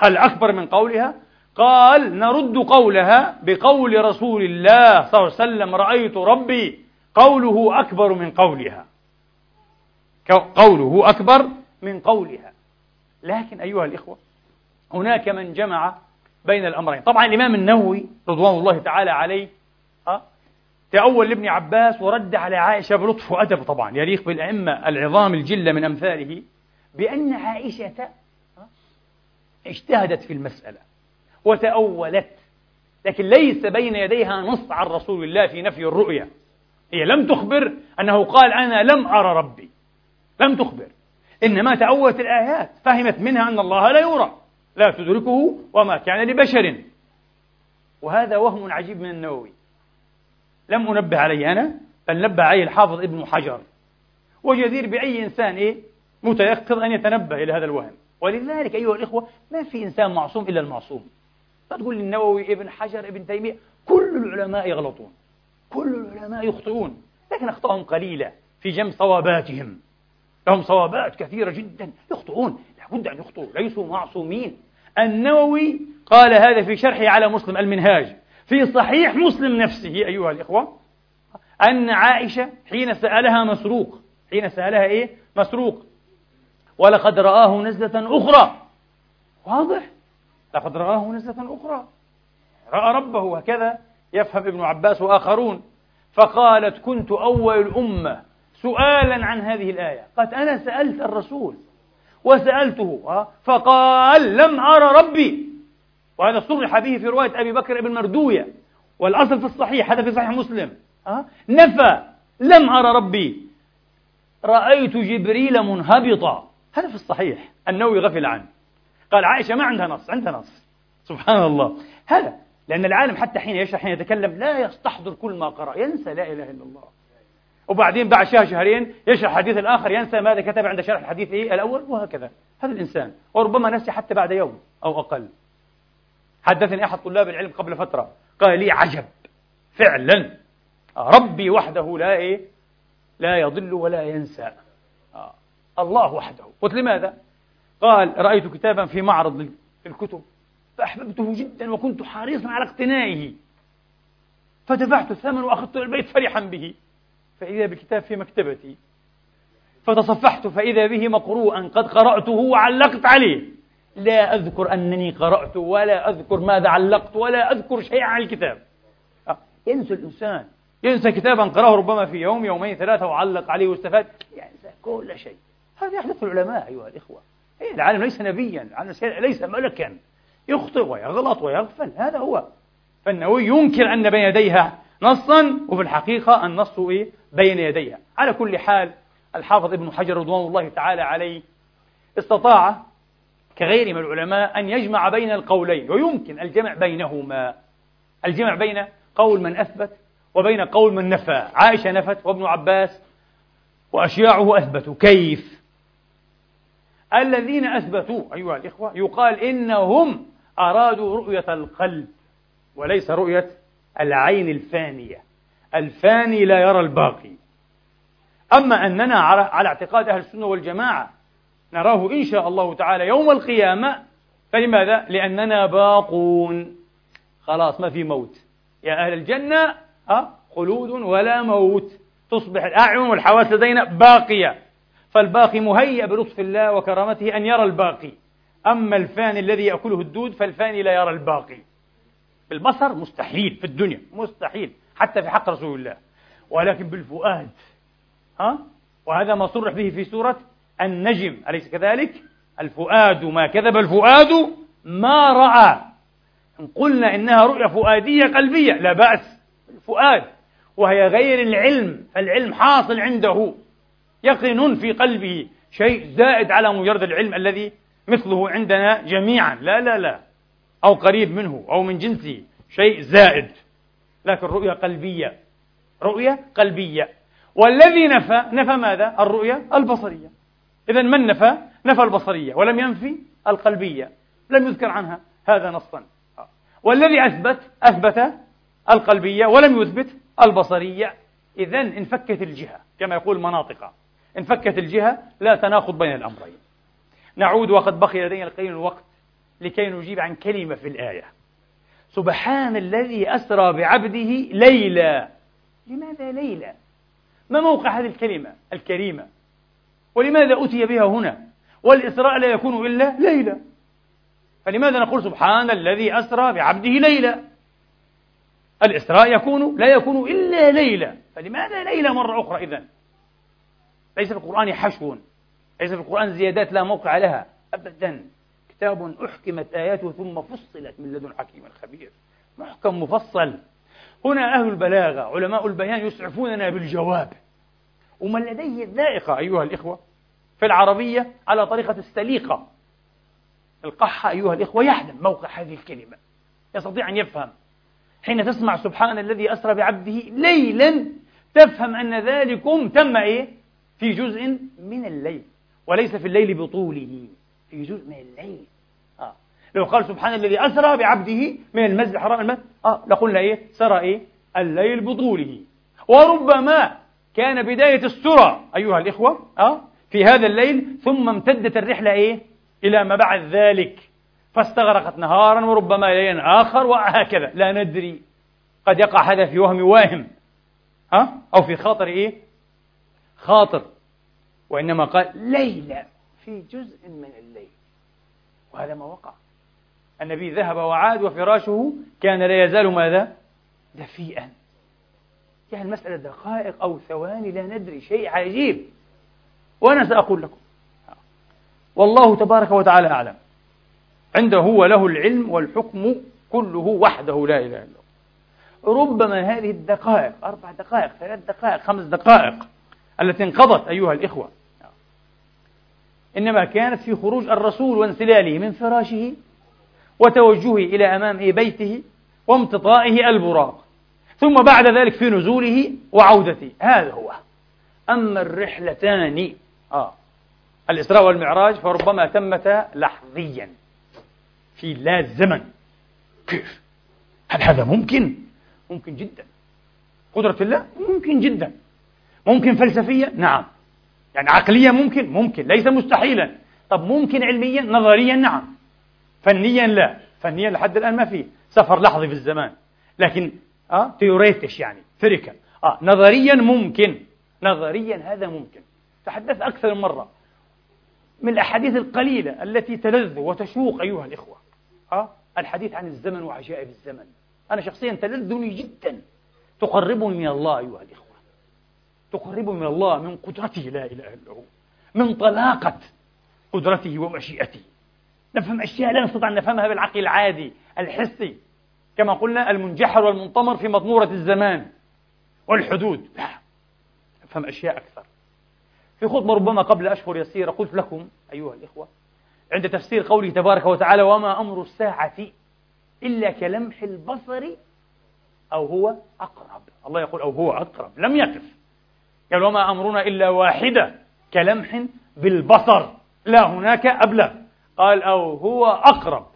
هل أكبر من قولها؟ قال نرد قولها بقول رسول الله صلى الله عليه وسلم رأيت ربي قوله أكبر من قولها. قوله أكبر من قولها. لكن أيها الإخوة هناك من جمع بين الأمرين. طبعا الإمام النووي رضوان الله تعالى عليه أه؟ تأول لابن عباس ورد على عائشة بلطف وأدب طبعا. يليق بالأئمة العظام الجلة من أمثاله بأن عائشة اجتهدت في المسألة. وتأولت. لكن ليس بين يديها نص عن رسول الله في نفي الرؤيا. هي لم تخبر أنه قال أنا لم أرى ربي. لم تخبر. إنما تأولت الآيات. فهمت منها أن الله لا يرى. لا تدركه وما كان لبشر. وهذا وهم عجيب من النووي. لم أنبه عليه أنا بل نبه عليه الحافظ ابن حجر. وجدير بأي إنسان إيه؟ متيقظ أن يتنبه إلى هذا الوهم. ولذلك أيها الإخوة ما في إنسان معصوم إلا المعصوم. تقول النووي ابن حجر ابن تيمية كل العلماء يغلطون. كل العلماء يخطئون. لكن أخطاءهم قليلة في جمع صواباتهم. لهم صوابات كثيرة جدا يخطئون. لابد أن يخطئوا. ليسوا معصومين. النووي قال هذا في شرحه على مسلم المنهاج. في صحيح مسلم نفسه أيها الإخوة أن عائشة حين سألها مسروق حين سألها إيه؟ مسروق. ولقد رآه نزلة أخرى. واضح؟ لقد رآه نزلة أخرى. رأى ربه هكذا يفهم ابن عباس وآخرون. فقالت كنت أول الأمة سؤالا عن هذه الآية. قالت أنا سألت الرسول وسألته. فقال لم أرى ربي. وهذا صرح به في رواية أبي بكر بن مردوية. والأصل في الصحيح هذا في صحيح مسلم. نفى لم أرى ربي. رأيت جبريل منهبطا. هذا في الصحيح. النووي غفل عنه. قال عائشة ما عندها نص عندها نص. سبحان الله هذا لأن العالم حتى حين يشرح حين يتكلم لا يستحضر كل ما قرأ. ينسى لا إله إلا الله. وبعدين بعد شهر شهرين يشرح الحديث الآخر ينسى ماذا كتب عند شرح الحديث إيه الأول وهكذا. هذا الإنسان. وربما نسي حتى بعد يوم أو أقل. حدثني أحد طلاب العلم قبل فترة. قال لي عجب. فعلا. ربي وحده لا إيه لا يضل ولا ينسى. آه. الله وحده. قلت لماذا؟ قال رأيت كتابا في معرض الكتب فأحببته جدا وكنت حريصا على اقتنائه. فدفعت الثمن وأخذته إلى البيت فرحا به. فإذا بكتاب في مكتبتي. فتصفحت فإذا به مقروءا قد قرأته وعلقت عليه. لا أذكر أنني قرأت ولا أذكر ماذا علقت ولا أذكر شيئا عن الكتاب. آه، ينسى الإنسان. ينسى كتابا قرأه ربما في يوم يومين ثلاثة وعلق عليه واستفاد. ينسى كل شيء. هذا يحدث العلماء أيها الإخوة. العالم ليس نبيا العالم ليس ملكا. يخطئ ويغلط ويغفل هذا هو. فالنووي ينكر أن بين يديها نصا وفي الحقيقة النص إيه؟ بين يديها. على كل حال الحافظ ابن حجر رضوان الله تعالى عليه استطاع كغيره من العلماء أن يجمع بين القولين ويمكن الجمع بينهما. الجمع بين قول من أثبت وبين قول من نفى. عائشة نفت وابن عباس وأشياعه أثبتوا. كيف؟ الذين أثبتوا أيها الإخوة يقال إنهم أرادوا رؤية القلب وليس رؤية العين الفانية. الفاني لا يرى الباقي. أما أننا على اعتقاد أهل السنة والجماعة نراه إن شاء الله تعالى يوم القيامة فلماذا؟ لأننا باقون. خلاص ما في موت. يا أهل الجنة أه؟ خلود ولا موت. تصبح الأعين والحواس لدينا باقية. فالباقي مهيأ بلطف الله وكرامته أن يرى الباقي. أما الفاني الذي يأكله الدود فالفاني لا يرى الباقي. بالبصر مستحيل في الدنيا مستحيل حتى في حق رسول الله. ولكن بالفؤاد ها؟ وهذا ما صرح به في سورة النجم أليس كذلك؟ الفؤاد ما كذب الفؤاد ما رأى. إن قلنا إنها رؤية فؤادية قلبية لا بأس. الفؤاد وهي غير العلم فالعلم حاصل عنده. يقن في قلبه شيء زائد على مجرد العلم الذي مثله عندنا جميعا. لا لا لا. أو قريب منه أو من جنسه شيء زائد. لكن رؤية قلبية. رؤية قلبية. والذي نفى نفى ماذا؟ الرؤية البصرية. إذا من نفى؟ نفى البصرية. ولم ينفي القلبية. لم يذكر عنها هذا نصا. والذي أثبت أثبت القلبية ولم يثبت البصرية. إذا انفكت الجهة كما يقول المناطق انفكت الجهة لا تناقض بين الأمرين نعود وقد بقي لدينا القليل الوقت لكي نجيب عن كلمة في الآية سبحان الذي أسرى بعبده ليلا لماذا ليلا؟ ما موقع هذه الكلمة الكريمة؟ ولماذا أتي بها هنا؟ والإسراء لا يكون إلا ليلا فلماذا نقول سبحان الذي أسرى بعبده ليلا؟ الإسراء يكون لا يكون إلا ليلا فلماذا ليلة مرة أخرى إذن؟ ليس في القرآن حشو. ليس في القرآن زيادات لا موقع لها. أبدا. كتاب أحكمت آياته ثم فصلت من لدن حكيم خبير محكم مفصل. هنا أهل البلاغة علماء البيان يسعفوننا بالجواب. ومن لديه الذائقة أيها الإخوة في العربية على طريقة السليقة. القحة أيها الإخوة يعلم موقع هذه الكلمة. يستطيع أن يفهم. حين تسمع سبحان الذي أسرى بعبده ليلا تفهم أن ذلكم تم إيه؟ في جزء من الليل وليس في الليل بطوله. في جزء من الليل. آه. لو قال سبحان الذي أسرى بعبده من المسجد الحرام المسجد. آه. لقلنا إيه؟ سرى إيه؟ الليل بطوله. وربما كان بداية السرى أيها الإخوة. آه. في هذا الليل ثم امتدت الرحلة إيه؟ إلى ما بعد ذلك. فاستغرقت نهارا وربما ليلا آخر وهكذا. لا ندري. قد يقع هذا في وهم واهم. ها أه؟ أو في خاطر إيه؟ خاطر. وإنما قال ليلة في جزء من الليل. وهذا ما وقع. النبي ذهب وعاد وفراشه كان لا يزال ماذا؟ دفيئا. يعني المسألة دقائق أو ثواني لا ندري شيء عجيب. وأنا سأقول لكم. والله تبارك وتعالى أعلم. عنده هو له العلم والحكم كله وحده لا إله إلا الله ربما هذه الدقائق أربع دقائق ثلاث دقائق خمس دقائق التي انقضت أيها الإخوة إنما كانت في خروج الرسول وانسلاله من فراشه وتوجهه إلى أمام بيته وامتطائه البراق. ثم بعد ذلك في نزوله وعودته. هذا هو. أما الرحلتان آه. الإسراء والمعراج فربما تمتا لحظيا. في لا زمن. كيف؟ هل هذا ممكن؟ ممكن جدا. قدرة الله؟ ممكن جدا. ممكن فلسفيا؟ نعم. يعني عقليا ممكن ممكن ليس مستحيلا. طب ممكن علميا نظريا نعم. فنيا لا. فنيا لحد الآن ما في سفر لحظي في الزمان. لكن آه تيوريتش يعني فريكا آه نظريا ممكن. نظريا هذا ممكن. تحدث أكثر من مرة. من الأحاديث القليلة التي تلذ وتشوق أيها الإخوة. أه؟ الحديث عن الزمن وعجائب الزمن. أنا شخصيا تلذني جدا. تقربني من الله أيها الإخوة. تقربني من الله من قدرته لا إله إلا هو من طلاقة قدرته ومشيئته. نفهم أشياء لا نستطيع أن نفهمها بالعقل العادي الحسي. كما قلنا المنجحر والمنطمر في مضمورة الزمان والحدود. لا نفهم أشياء أكثر. في خطبة ربما قبل أشهر يسيرة قلت لكم أيها الإخوة عند تفسير قوله تبارك وتعالى وما أمر الساعة إلا كلمح البصر أو هو أقرب. الله يقول أو هو أقرب. لم يقف. قال وما أمرنا إلا واحدة كلمح بالبصر لا هناك أبلغ. قال أو هو أقرب.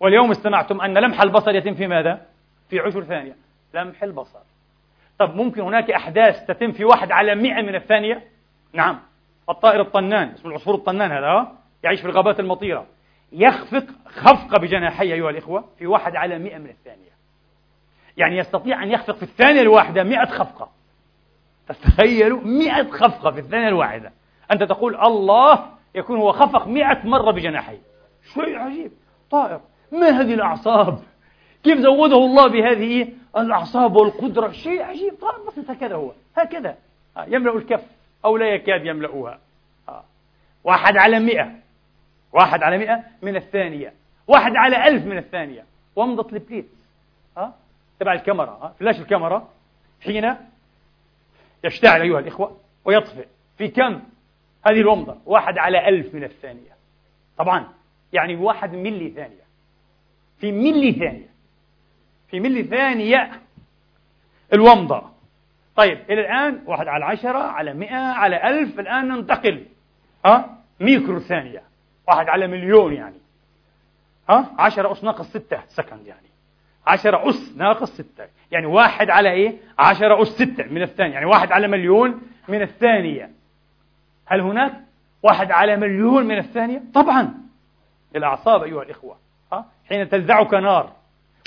واليوم استمعتم أن لمح البصر يتم في ماذا؟ في عشر ثانية. لمح البصر. طب ممكن هناك أحداث تتم في واحد على مئة من الثانية؟ نعم. الطائر الطنان اسمه العصفور الطنان هذا يعيش في الغابات المطيرة. يخفق خفقة بجناحيه أيها الإخوة في واحد على مئة من الثانية. يعني يستطيع أن يخفق في الثانية الواحدة مئة خفقة. تتخيلوا مئة خفقة في الثانية الواحدة. أنت تقول الله يكون هو خفق مئة مرة بجناحيه شيء عجيب. طائر. ما هذه الأعصاب؟ كيف زوده الله بهذه الأعصاب والقدرة؟ شيء عجيب. طائر بسيط. هكذا هو. هكذا. آه، يملأ الكف أو لا يكاد يملأها. آه. واحد على مئة. واحد على مئة من الثانية. واحد على ألف من الثانية. ومضة البليت ها تبع الكاميرا. ها فلاش الكاميرا. حين يشتعل أيها الإخوة ويطفئ. في كم؟ هذه الومضة. واحد على ألف من الثانية. طبعا. يعني واحد ملي ثانية. في ملي ثانية. في ملي ثانية الومضة. طيب إلى الآن واحد على عشرة على مئة على ألف الآن ننتقل. ها؟ ميكرو ثانية. واحد على مليون يعني. ها؟ عشرة أس ناقص ستة second يعني. عشرة أس ناقص ستة. يعني واحد على إيه؟ عشرة أس ستة من الثانية. يعني واحد على مليون من الثانية. هل هناك واحد على مليون من الثانية؟ طبعا. الأعصاب أيها الإخوة. ها؟ حين تلدغك نار.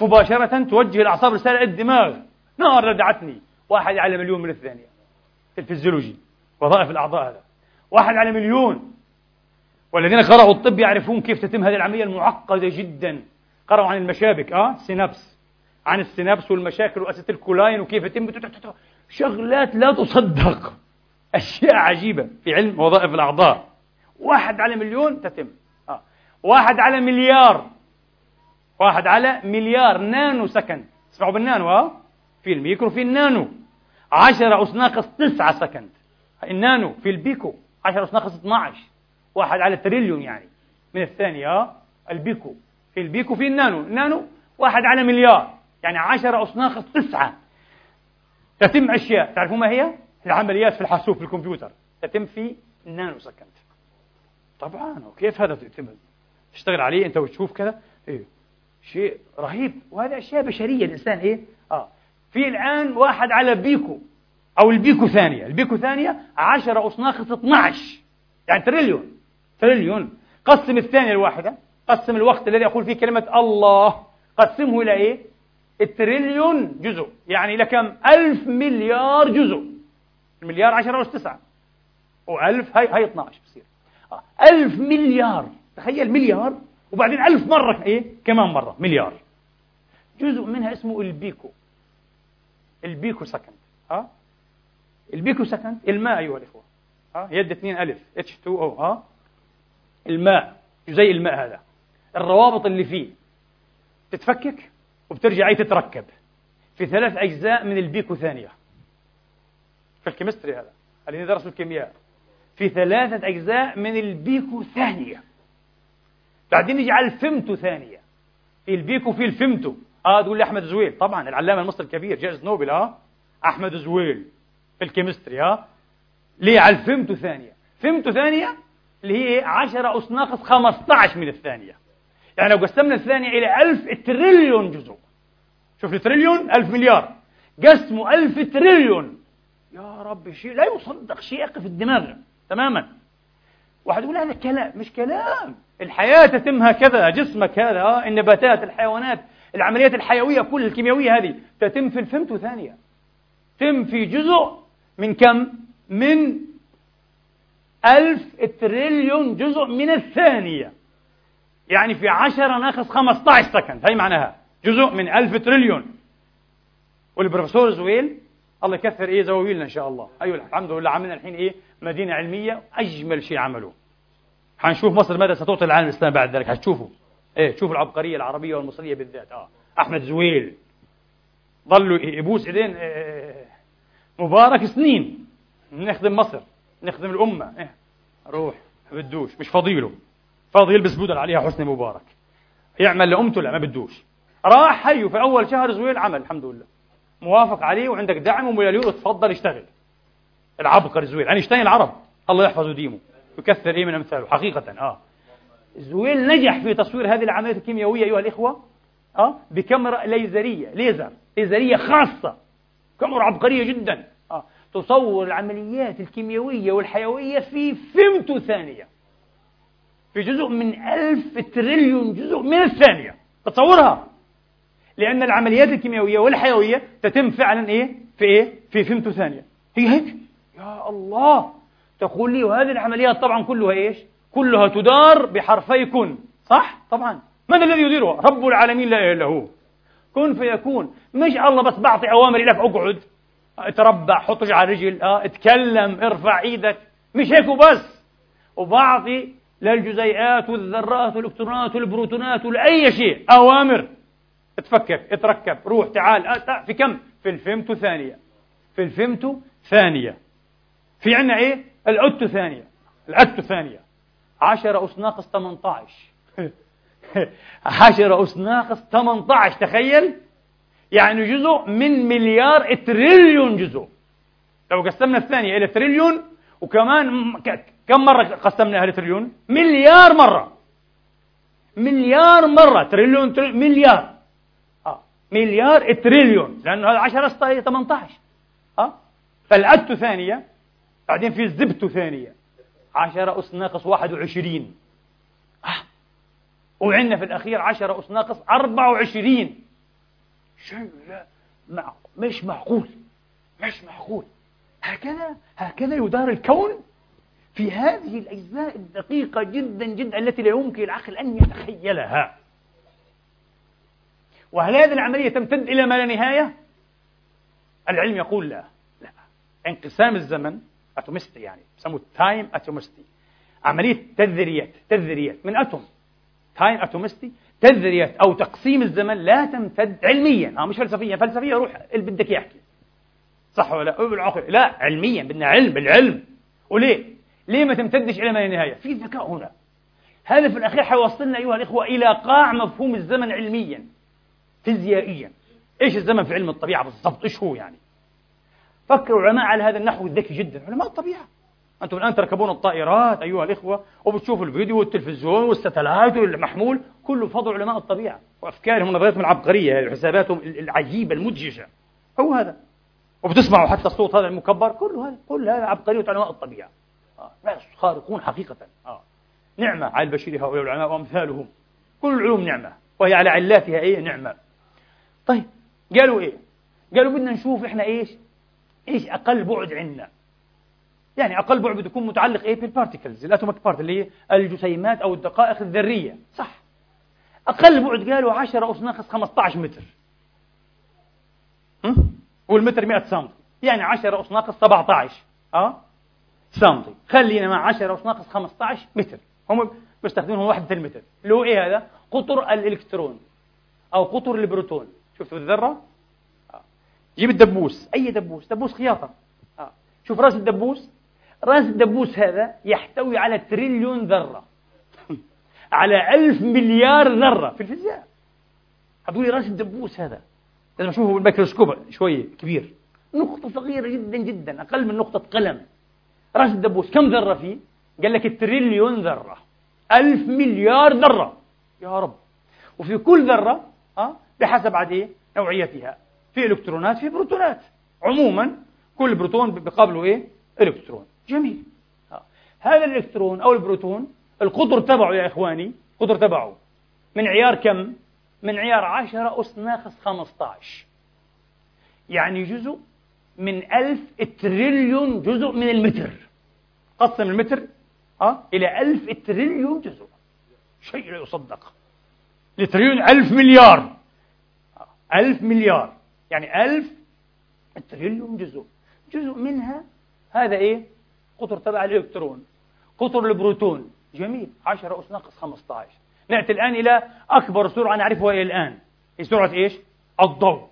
مباشرة توجه الأعصاب رسالة الدماغ. نار لدغتني واحد على مليون من الثانية. في الفيزيولوجي وظائف الأعضاء هذا. واحد على مليون. والذين قرأوا الطب يعرفون كيف تتم هذه العملية المعقدة جدا. قرأوا عن المشابك آه synapse عن ال synapse والمشابك وال acetylcholine وكيف يتم شغلات لا تصدق. أشياء عجيبة في علم وظائف الأعضاء. واحد على مليون تتم آه. واحد على مليار. واحد على مليار nanosecond اسمعوا بالنانو آه. في الميكرو في النانو. 10 أس ناقص 9 second. النانو في البيكو 10 أس ناقص 12 واحد على تريليون يعني. من الثانية آه البيكو. في البيكو في النانو. النانو واحد على مليار. يعني 10 أس ناقص 9 تتم أشياء. تعرفوا ما هي؟ العمليات في الحاسوب في الكمبيوتر. تتم في nanosecond طبعا. وكيف هذا تتم؟ تشتغل عليه أنت وتشوف كذا؟ إيه؟ شيء رهيب. وهذه أشياء بشرية. الإنسان إيه؟ آه. في الآن واحد على بيكو. أو البيكو ثانية. البيكو ثانية 10 اس ناقص 12 يعني تريليون. تريليون. قسم الثانية الواحدة. قسم الوقت الذي أقول فيه كلمة الله. قسمه إلى إيه؟ التريليون جزء. يعني لكم ألف مليار جزء. المليار 10 أس 9 و1000 هي هي 12 بصير. 1000 آه، مليار. تخيل مليار. وبعدين ألف مرة إيه؟ كمان مرة. مليار. جزء منها اسمه البيكو. ال picosecond. ها؟ ال picosecond. الماء أيها الإخوة. ها؟ يد اثنين ألف. H2O ها؟ الماء. زي الماء هذا. الروابط اللي فيه. تتفكك وبترجع أي تتركب. في ثلاث أجزاء من البيكو ثانية. في ال chemistry هذا. الذين درسوا الكيمياء. في ثلاثة أجزاء من البيكو ثانية. بعدين يجي على الفيمتو ثانية. في البيكو في الفيمتو. آه تقول لي أحمد زويل. طبعا العلامة المصري الكبير جائزه نوبل آه. أحمد زويل. في ال chemistry آه. ليه؟ على الفيمتو ثانية. فيمتو ثانية اللي هي 10 اس ناقص 15 من الثانية. يعني لو قسمنا الثانية إلى 1000 تريليون جزء. شوف التريليون 1000 مليار. قسموا 1000 تريليون. يا رب شيء لا يصدق شيء يقف الدماغ تماما. واحد يقول هذا كلام مش كلام. الحياة تتم هكذا جسمك هذا آه، النباتات الحيوانات العمليات الحيوية كل الكيميائية هذه تتم في الفمتو ثانية. تم في جزء من كم؟ من ألف تريليون جزء من الثانية. يعني في عشرة ناقص 15 second هي معناها. جزء من ألف تريليون. والبروفيسور زويل الله يكثر إيه زواويلنا إن شاء الله. أيوه الحمد لله. عملنا الحين إيه؟ مدينة علمية أجمل شيء عملوه. حنشوف مصر ماذا ستعطي العالم الإسلامي بعد ذلك. حتشوفوا إيه شوفوا العبقرية العربية والمصرية بالذات. آه. أحمد زويل. ظلوا يبوس إيدين إيه مبارك سنين. نخدم مصر نخدم الأمة. إيه. روح بدوش مش فاضيله فاضي يلبس بودر عليها حسني مبارك. يعمل لأمته لا ما بدوش. راح حيه في أول شهر زويل عمل الحمد لله. موافق عليه وعندك دعم ومليون تفضل اشتغل. العبقري زويل اينشتاين العرب. الله يحفظه ديمه يكثر إيه من أمثاله؟ حقيقة آه. زويل نجح في تصوير هذه العمليات الكيميائية أيها الإخوة أه؟ بكاميرا ليزرية ليزر ليزرية خاصة. كاميرا عبقرية جدا أه؟ تصور العمليات الكيميائية والحيوية في فيمتو ثانية. في جزء من ألف تريليون جزء من الثانية. تصورها لأن العمليات الكيميائية والحيوية تتم فعلا إيه؟ في إيه؟ في فيمتو ثانية. هي هيك؟ يا الله! تقول لي وهذه العمليات طبعا كلها إيش؟ كلها تدار بحرفي كن. صح؟ طبعا. من الذي يديرها؟ رب العالمين لا إله إلا هو. كن فيكون. مش الله بس بعطي أوامر لك أقعد. اتربع حط على رجل. آه اتكلم ارفع إيدك. مش هيك وبس. وبعطي للجزيئات والذرات والالكترونات والبروتونات ولاي شيء أوامر. اتفكك اتركب روح تعال في كم؟ في الفيمتو ثانية. في الفيمتو ثانية. في عندنا إيه؟ الأتو ثانية. الأتو ثانية. 10 أس ناقص 18 10 أس ناقص 18 تخيل. يعني جزء من مليار تريليون جزء. لو قسمنا الثانية إلى تريليون وكمان كم مرة قسمناها لتريليون؟ مليار مرة. مليار مرة. تريليون, تريليون مليار. آه. مليار تريليون. لأنه هذا 10 أس 18 آه. فال atto ثانية. بعدين في ال zepto ثانية. 10 أس ناقص 21 آه. وعندنا في الأخير 10 أس ناقص 24 شيء لا. مع... مش معقول. مش معقول. هكذا هكذا يدار الكون في هذه الأجزاء الدقيقة جدا جدا التي لا يمكن العقل أن يتخيلها. وهل هذه العملية تمتد إلى ما لا نهاية؟ العلم يقول لا. لا. انقسام الزمن atomicity يعني. يسموه time atomicity عملية تذريات. تذريات. من atom. تايم اتومستي تذرية أو تقسيم الزمن لا تمتد علميا. آه مش فلسفيا. فلسفيا روح. اللي بدك يحكي. صح ولا لا؟ لا علميا. بدنا علم. بالعلم. وليه؟ ليه ما تمتدش إلى ما لا نهاية في ذكاء هنا. هذا في الأخير حيوصلنا أيها الإخوة إلى قاع مفهوم الزمن علميا فيزيائيا. إيش الزمن في علم الطبيعة بالضبط؟ إيش هو يعني؟ فكروا العلماء على هذا النحو الذكي جدا. علماء الطبيعة. أنتم الآن تركبون الطائرات أيها الإخوة وبتشوفوا الفيديو والتلفزيون والستلايت والمحمول كله بفضل علماء الطبيعة. وأفكارهم ونظرياتهم العبقرية وحساباتهم العجيبة المدهشة. هو هذا. وبتسمعوا حتى الصوت هذا المكبر كله هذا كل هذا عبقرية علماء الطبيعة. ناس خارقون حقيقة. آه. نعمة. على البشر هؤلاء العلماء وأمثالهم. كل العلوم نعمة. وهي على علاتها إيه؟ نعمة. طيب قالوا إيه؟ قالوا بدنا نشوف إحنا إيش؟ إيش أقل بعد عندنا يعني أقل بعد بده يكون متعلق إيه؟ بال particles ال atomic part اللي هي الجسيمات أو الدقائق الذرية. صح. أقل بعد قالوا 10 أس ناقص 15 متر والمتر 100 سم. يعني 10 أس ناقص 17 أه؟ سم خلينا مع 10 أس ناقص 15 متر. هم بيستخدمون وحدة المتر. اللي هو إيه هذا؟ قطر الإلكترون أو قطر البروتون. شوفوا الذرة؟ آه. جيب الدبوس. أي دبوس؟ دبوس خياطة. آه. شوف رأس الدبوس. رأس الدبوس هذا يحتوي على تريليون ذرة. على ألف مليار ذرة في الفيزياء. هتقولي رأس الدبوس هذا. لازم أشوفه بالميكروسكوب. شوية كبير. نقطة صغيرة جدا جدا. أقل من نقطة قلم. راس الدبوس كم ذرة فيه؟ قال لك تريليون ذرة. ألف مليار ذرة. يا رب. وفي كل ذرة أه بحسب عاد إيه؟ نوعيتها. في إلكترونات في بروتونات. عموما كل بروتون بقابله إيه؟ إلكترون. جميل. هذا الإلكترون أو البروتون القطر تبعه يا إخواني قطر تبعه. من عيار كم؟ من عيار 10 أس ناقص 15 يعني جزء من ألف تريليون جزء من المتر. قسم المتر أه؟ إلى ألف تريليون جزء. شيء لا يصدق. لتريليون ألف مليار. ألف مليار. يعني ألف تريليون جزء. جزء منها هذا إيه؟ قطر تبع الإلكترون. قطر البروتون. جميل. 10 أس ناقص 15 نأتي الآن إلى أكبر سرعة نعرفها إلى الآن. هي سرعة إيش؟ الضوء.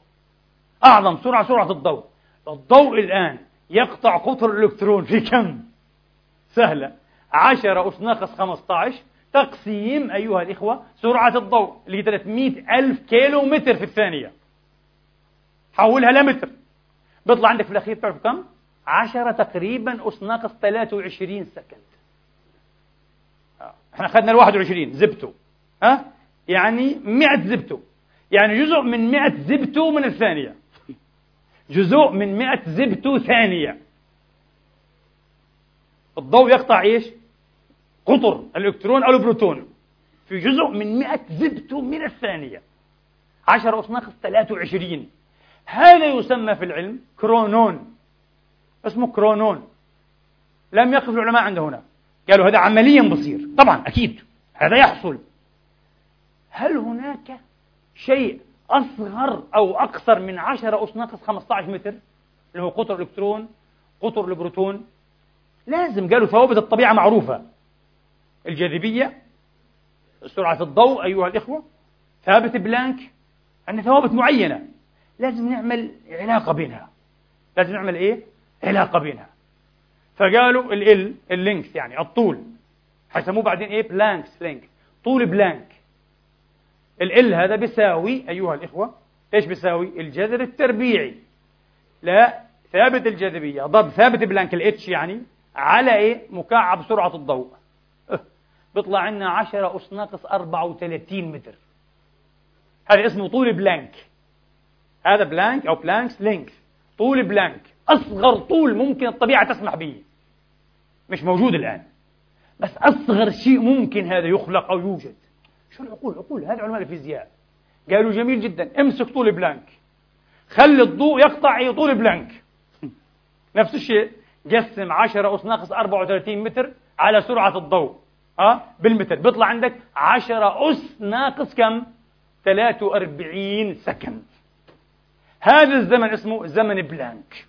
أعظم سرعة سرعة الضوء. الضوء الآن يقطع قطر الإلكترون في كم؟ سهلة. 10 أس ناقص 15 تقسيم أيها الإخوة سرعة الضوء اللي هي 300 ألف كيلو متر في الثانية. حولها لمتر. بيطلع عندك في الأخير تعرف كم؟ عشرة تقريبا أس ناقص 23 سكند. إحنا أخذنا ال 21 زبتو. ها؟ يعني 100 زبتو. يعني جزء من 100 zepto من الثانية. جزء من 100 zepto ثانية. الضوء يقطع إيش؟ قطر الإلكترون أو البروتون. في جزء من 100 zepto من الثانية. 10 أس ناقص 23 هذا يسمى في العلم chronon. اسمه chronon. لم يقف العلماء عند هنا. قالوا هذا عمليا بصير. طبعا أكيد. هذا يحصل. هل هناك شيء أصغر أو أكثر من 10 أس ناقص 15 متر؟ اللي هو قطر الإلكترون قطر البروتون لازم قالوا ثوابت الطبيعة معروفة. الجاذبية سرعة الضوء أيها الإخوة ثابت بلانك عندنا ثوابت معينة. لازم نعمل علاقة بينها. لازم نعمل إيه؟ علاقة بينها. فقالوا ال ال ال length يعني الطول. حيسموه بعدين إيه؟ Planck's length طول بلانك ال هذا بيساوي أيها الإخوة إيش بيساوي؟ الجذر التربيعي. لا ثابت الجاذبية. ضرب ثابت بلانك الاتش يعني على إيه؟ مكعب سرعة الضوء. بيطلع عندنا 10 أس ناقص 34 متر. هذا اسمه طول بلانك. هذا بلانك أو Planck's length. طول بلانك. أصغر طول ممكن الطبيعة تسمح به. مش موجود الآن. بس أصغر شيء ممكن هذا يخلق أو يوجد. شوف العقول عقول هذا علماء الفيزياء. قالوا جميل جدا. امسك طول بلانك. خلي الضوء يقطع طول بلانك. نفس الشيء. قسم 10 أس ناقص 34 متر على سرعة الضوء. أه؟ بالمتر. بيطلع عندك 10 أس ناقص كم؟ 43 second. هذا الزمن اسمه زمن بلانك.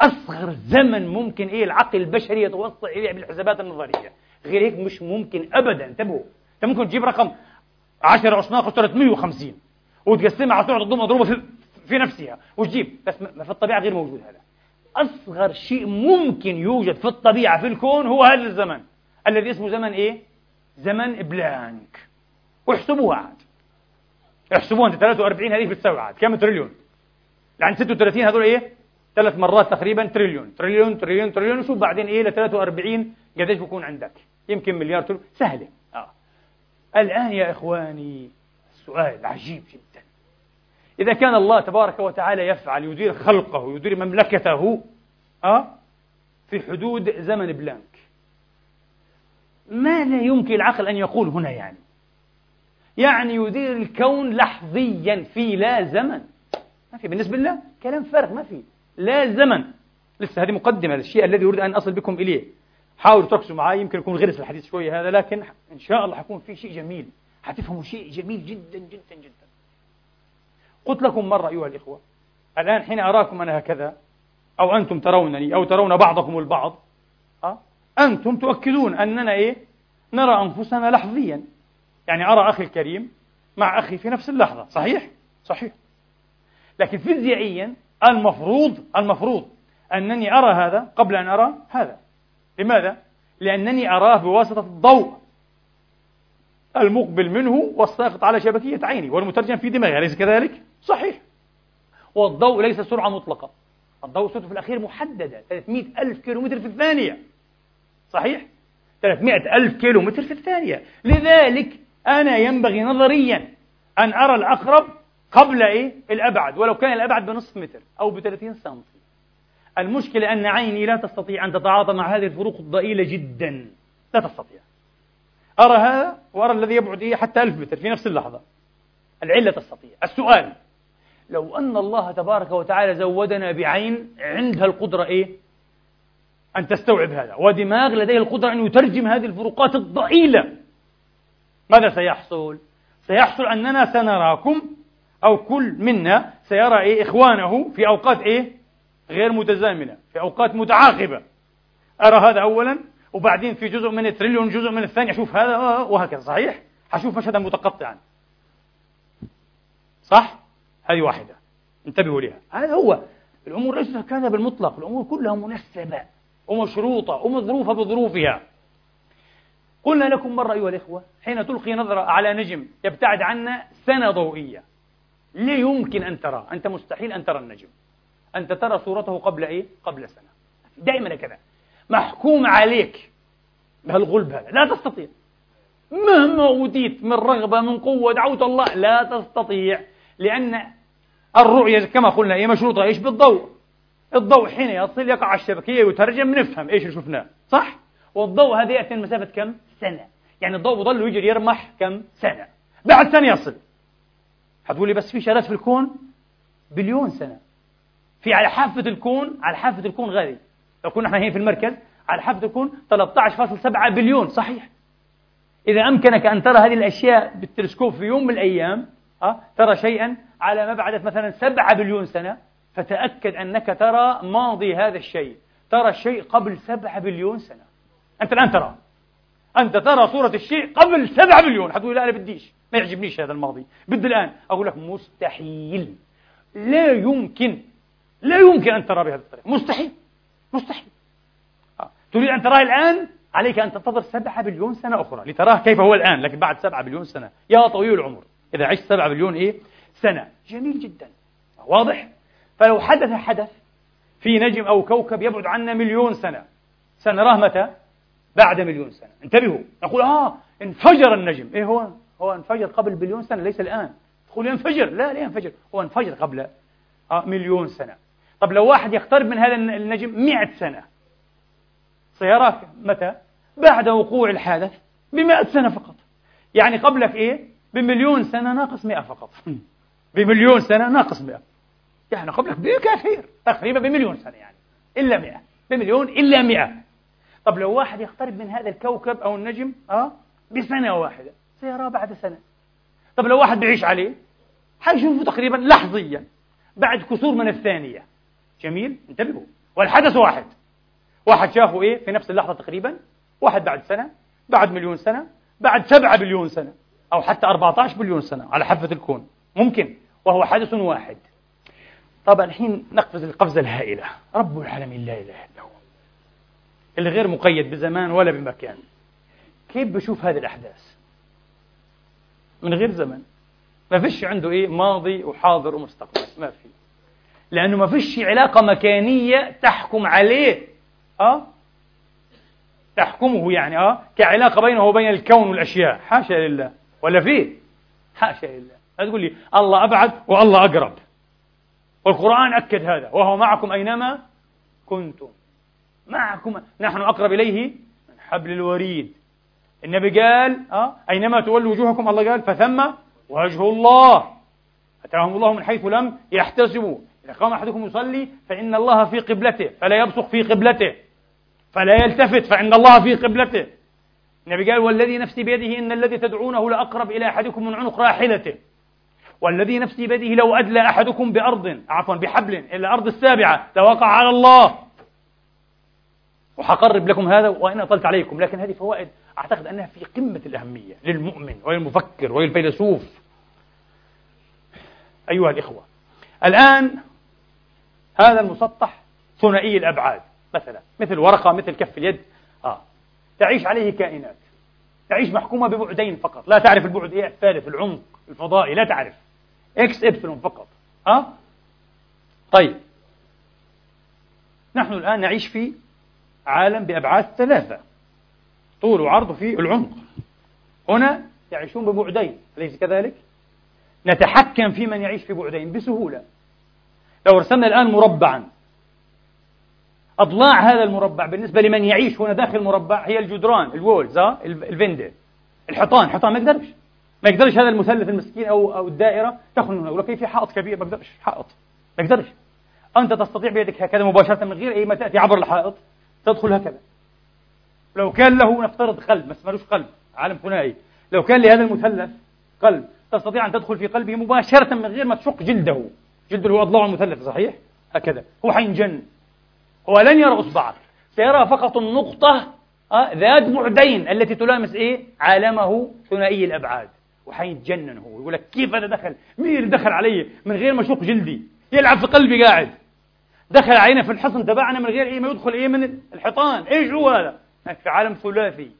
أصغر زمن ممكن إيه العقل البشري يتوصل إليه بالحسابات النظرية. غير هيك مش ممكن أبدا. انتبهوا. أنت ممكن تجيب رقم 10 أس ناقص 350 وتقسمها على سرعة الضوء مضروبة في, في نفسها. وتجيب. بس ما في الطبيعة غير موجود هذا. أصغر شيء ممكن يوجد في الطبيعة في الكون هو هذا الزمن. الذي اسمه زمن إيه؟ زمن بلانك. واحسبوها عاد. احسبوها أنت 43 هذه بتساوي عاد. كم؟ تريليون؟ يعني 36 هذول إيه؟ ثلاث مرات تقريبا تريليون. تريليون تريليون تريليون. وشوف بعدين إيه؟ ل 43 قديش بكون عندك؟ يمكن مليار تريليون. سهلة. آه. الآن يا إخواني السؤال عجيب جدا. إذا كان الله تبارك وتعالى يفعل يدير خلقه يدير مملكته أه؟ في حدود زمن بلانك. ما لا يمكن العقل أن يقول هنا يعني؟ يعني يدير الكون لحظيا في لا زمن. ما في بالنسبة لله كلام فارغ ما في. لا زمن. لسه هذه مقدمة للشيء الذي أريد أن أصل بكم إليه. حاولوا تركزوا معي يمكن يكون غرس الحديث شوية هذا لكن إن شاء الله حيكون في شيء جميل. حتفهموا شيء جميل جدا جدا جدا. قلت لكم مرة أيها الإخوة الآن حين أراكم أنا هكذا أو أنتم ترونني أو ترون بعضكم البعض أه؟ أنتم تؤكدون أننا إيه نرى أنفسنا لحظيا يعني أرى أخي الكريم مع أخي في نفس اللحظة صحيح؟ صحيح لكن فيزيائيا المفروض المفروض أنني أرى هذا قبل أن أرى هذا لماذا؟ لأنني أراه بواسطة الضوء المقبل منه والساقط على شبكية عيني والمترجم في دماغي أليس كذلك؟ صحيح. والضوء ليس سرعة مطلقة. الضوء سرعته في الأخير محددة. 300 ألف كيلومتر في الثانية. صحيح؟ 300 ألف كيلومتر في الثانية. لذلك أنا ينبغي نظريا أن أرى الأقرب قبل إيه؟ الأبعد. ولو كان الأبعد بنصف متر أو ب 30 سم المشكلة أن عيني لا تستطيع أن تتعاطى مع هذه الفروق الضئيلة جدا. لا تستطيع. أرى هذا وأرى الذي يبعد إيه؟ حتى ألف متر في نفس اللحظة. العلة تستطيع. السؤال لو أن الله تبارك وتعالى زودنا بعين عندها القدرة إيه؟ أن تستوعب هذا ودماغ لديه القدرة أن يترجم هذه الفروقات الضئيلة ماذا سيحصل؟ سيحصل أننا سنراكم أو كل منا سيرى إيه إخوانه في أوقات إيه؟ غير متزامنة في أوقات متعاقبة أرى هذا أولا وبعدين في جزء من التريليون جزء من الثاني أشوف هذا وهكذا صحيح؟ حشوف مشهدا متقطعا صح؟ هذه واحدة. انتبهوا لها. هذا هو. الأمور ليست هكذا بالمطلق. الأمور كلها منسبة. ومشروطة ومظروفة بظروفها. قلنا لكم مرة أيها الإخوة حين تلقي نظرة على نجم يبتعد عنا سنة ضوئية. لا يمكن أن ترى. أنت مستحيل أن ترى النجم. أنت ترى صورته قبل إيه؟ قبل سنة. دائما كذا. محكوم عليك بهالغلب هذا. لا تستطيع. مهما أوتيت من رغبة من قوة دعوت الله لا تستطيع لأن الرؤية كما قلنا هي مشروطة إيش؟ بالضوء. الضوء حين يصل يقع على الشبكية يترجم نفهم إيش اللي شفناه صح؟ والضوء هذا يأتي من مسافة كم؟ سنة. يعني الضوء ظل يجري يرمح كم؟ سنة. بعد سنة يصل. هتقولي بس في شغلات في الكون؟ بليون سنة. في على حافة الكون على حافة الكون غالي. لو كنا إحنا هنا في المركز على حافة الكون 13.7 بليون. صحيح. إذا أمكنك أن ترى هذه الأشياء بالتلسكوب في يوم من الأيام أه؟ ترى شيئا على مبعد مثلا 7 بليون سنة فتأكد أنك ترى ماضي هذا الشيء. ترى الشيء قبل 7 بليون سنة. أنت الآن ترى. أنت ترى صورة الشيء قبل 7 بليون. حتقول لا أنا بديش. ما يعجبنيش هذا الماضي. بدي الآن أقول لك مستحيل. لا يمكن لا يمكن أن ترى بهذه الطريقة مستحيل. مستحيل. آه. تريد أن تراه الآن؟ عليك أن تنتظر سبعة بليون سنة أخرى لتراه كيف هو الآن لكن بعد سبعة بليون سنة. يا طويل العمر. إذا عشت سبعة بليون إيه؟ سنة. جميل جدا. واضح؟ فلو حدث حدث. في نجم أو كوكب يبعد عنا مليون سنة. سنراه متى؟ بعد مليون سنة. انتبهوا. نقول آه انفجر النجم. إيه هو؟ هو انفجر قبل بليون سنة ليس الآن. تقول ينفجر؟ لا لا ينفجر. هو انفجر قبل آه مليون سنة. طب لو واحد يقترب من هذا النجم مئة سنة. سيراك متى؟ بعد وقوع الحادث بمئة سنة فقط. يعني قبلك إيه؟ بمليون سنة ناقص مئة فقط. بمليون سنة ناقص مئة. يعني قبلك بكثير تقريبا بمليون سنة يعني. إلا مئة. بمليون إلا مئة. طب لو واحد يقترب من هذا الكوكب أو النجم أه بسنة واحدة سيراه بعد سنة. طب لو واحد بيعيش عليه حيشوفه تقريبا لحظيا بعد كسور من الثانية. جميل؟ انتبهوا. والحدث واحد. واحد شافه إيه؟ في نفس اللحظة تقريبا. واحد بعد سنة بعد مليون سنة بعد سبعة بليون سنة. أو حتى 14 بليون سنة على حافة الكون. ممكن. وهو حدث واحد. طبعا الحين نقفز القفزة الهائلة. رب العالمين لا إله إلا هو. اللي غير مقيد بزمان ولا بمكان. كيف بشوف هذه الأحداث؟ من غير زمن. ما فيش عنده إيه؟ ماضي وحاضر ومستقبل. ما في. لأنه ما فيش علاقة مكانية تحكم عليه. أه؟ تحكمه يعني أه؟ كعلاقة بينه وبين الكون والأشياء. حاشا لله. ولا فيه؟ حاشا لله لا تقول لي الله أبعد والله أقرب. والقرآن أكد هذا. وهو معكم أينما كنتم. معكم نحن أقرب إليه من حبل الوريد. النبي قال أه؟ أينما تولوا وجوهكم الله قال فثم وجه الله. أتاهم الله من حيث لم يحتسبوا. إذا قام أحدكم يصلي فإن الله في قبلته. فلا يبصق في قبلته. فلا يلتفت فإن الله في قبلته. النبي قال والذي نفسي بيده إن الذي تدعونه لأقرب إلى أحدكم من عنق راحلته. والذي نفسي بيده لو أدلى أحدكم بأرض عفوا بحبل إلى الأرض السابعة لوقع على الله. وحقرب لكم هذا وإن أطلت عليكم. لكن هذه فوائد أعتقد أنها في قمة الأهمية للمؤمن وللمفكر وللفيلسوف أيها الإخوة الآن هذا المسطح ثنائي الأبعاد. مثلا مثل ورقة مثل كف اليد. تعيش عليه كائنات. تعيش محكومة ببعدين فقط. لا تعرف البعد إيه؟ الثالث العمق الفضائي لا تعرف. إكس إبسلون فقط. أه؟ طيب. نحن الآن نعيش في عالم بأبعاد ثلاثة. طول وعرض في العمق. هنا يعيشون ببعدين. أليس كذلك؟ نتحكم في من يعيش في بعدين؟ بسهولة. لو رسمنا الآن مربعا أضلاع هذا المربع بالنسبة لمن يعيش هنا داخل المربع هي الجدران الوولز الفندة الحيطان حيطان ما يقدرش. ما يقدرش هذا المثلث المسكين أو أو الدائرة من هنا يقول لك في حائط كبير؟ ما يقدرش حائط. ما يقدرش. أنت تستطيع بيدك هكذا مباشرة من غير أي ما تأتي عبر الحائط تدخل هكذا. لو كان له نفترض قلب بس ملوش قلب عالم ثنائي. لو كان لهذا المثلث قلب تستطيع أن تدخل في قلبه مباشرة من غير ما تشق جلده. جلده هو أضلاع المثلث صحيح؟ هكذا. هو حينجن. هو لن يرى إصبعك سيرى فقط النقطة آه، ذات بعدين التي تلامس إيه؟ عالمه ثنائي الأبعاد وحيتجنن هو يقول لك كيف هذا دخل؟ مين اللي دخل علي من غير ما اشق جلدي؟ يلعب في قلبي قاعد دخل علينا في الحصن تبعنا من غير إيه ما يدخل إيه من الحيطان، إيش هو هذا؟ في عالم ثلاثي.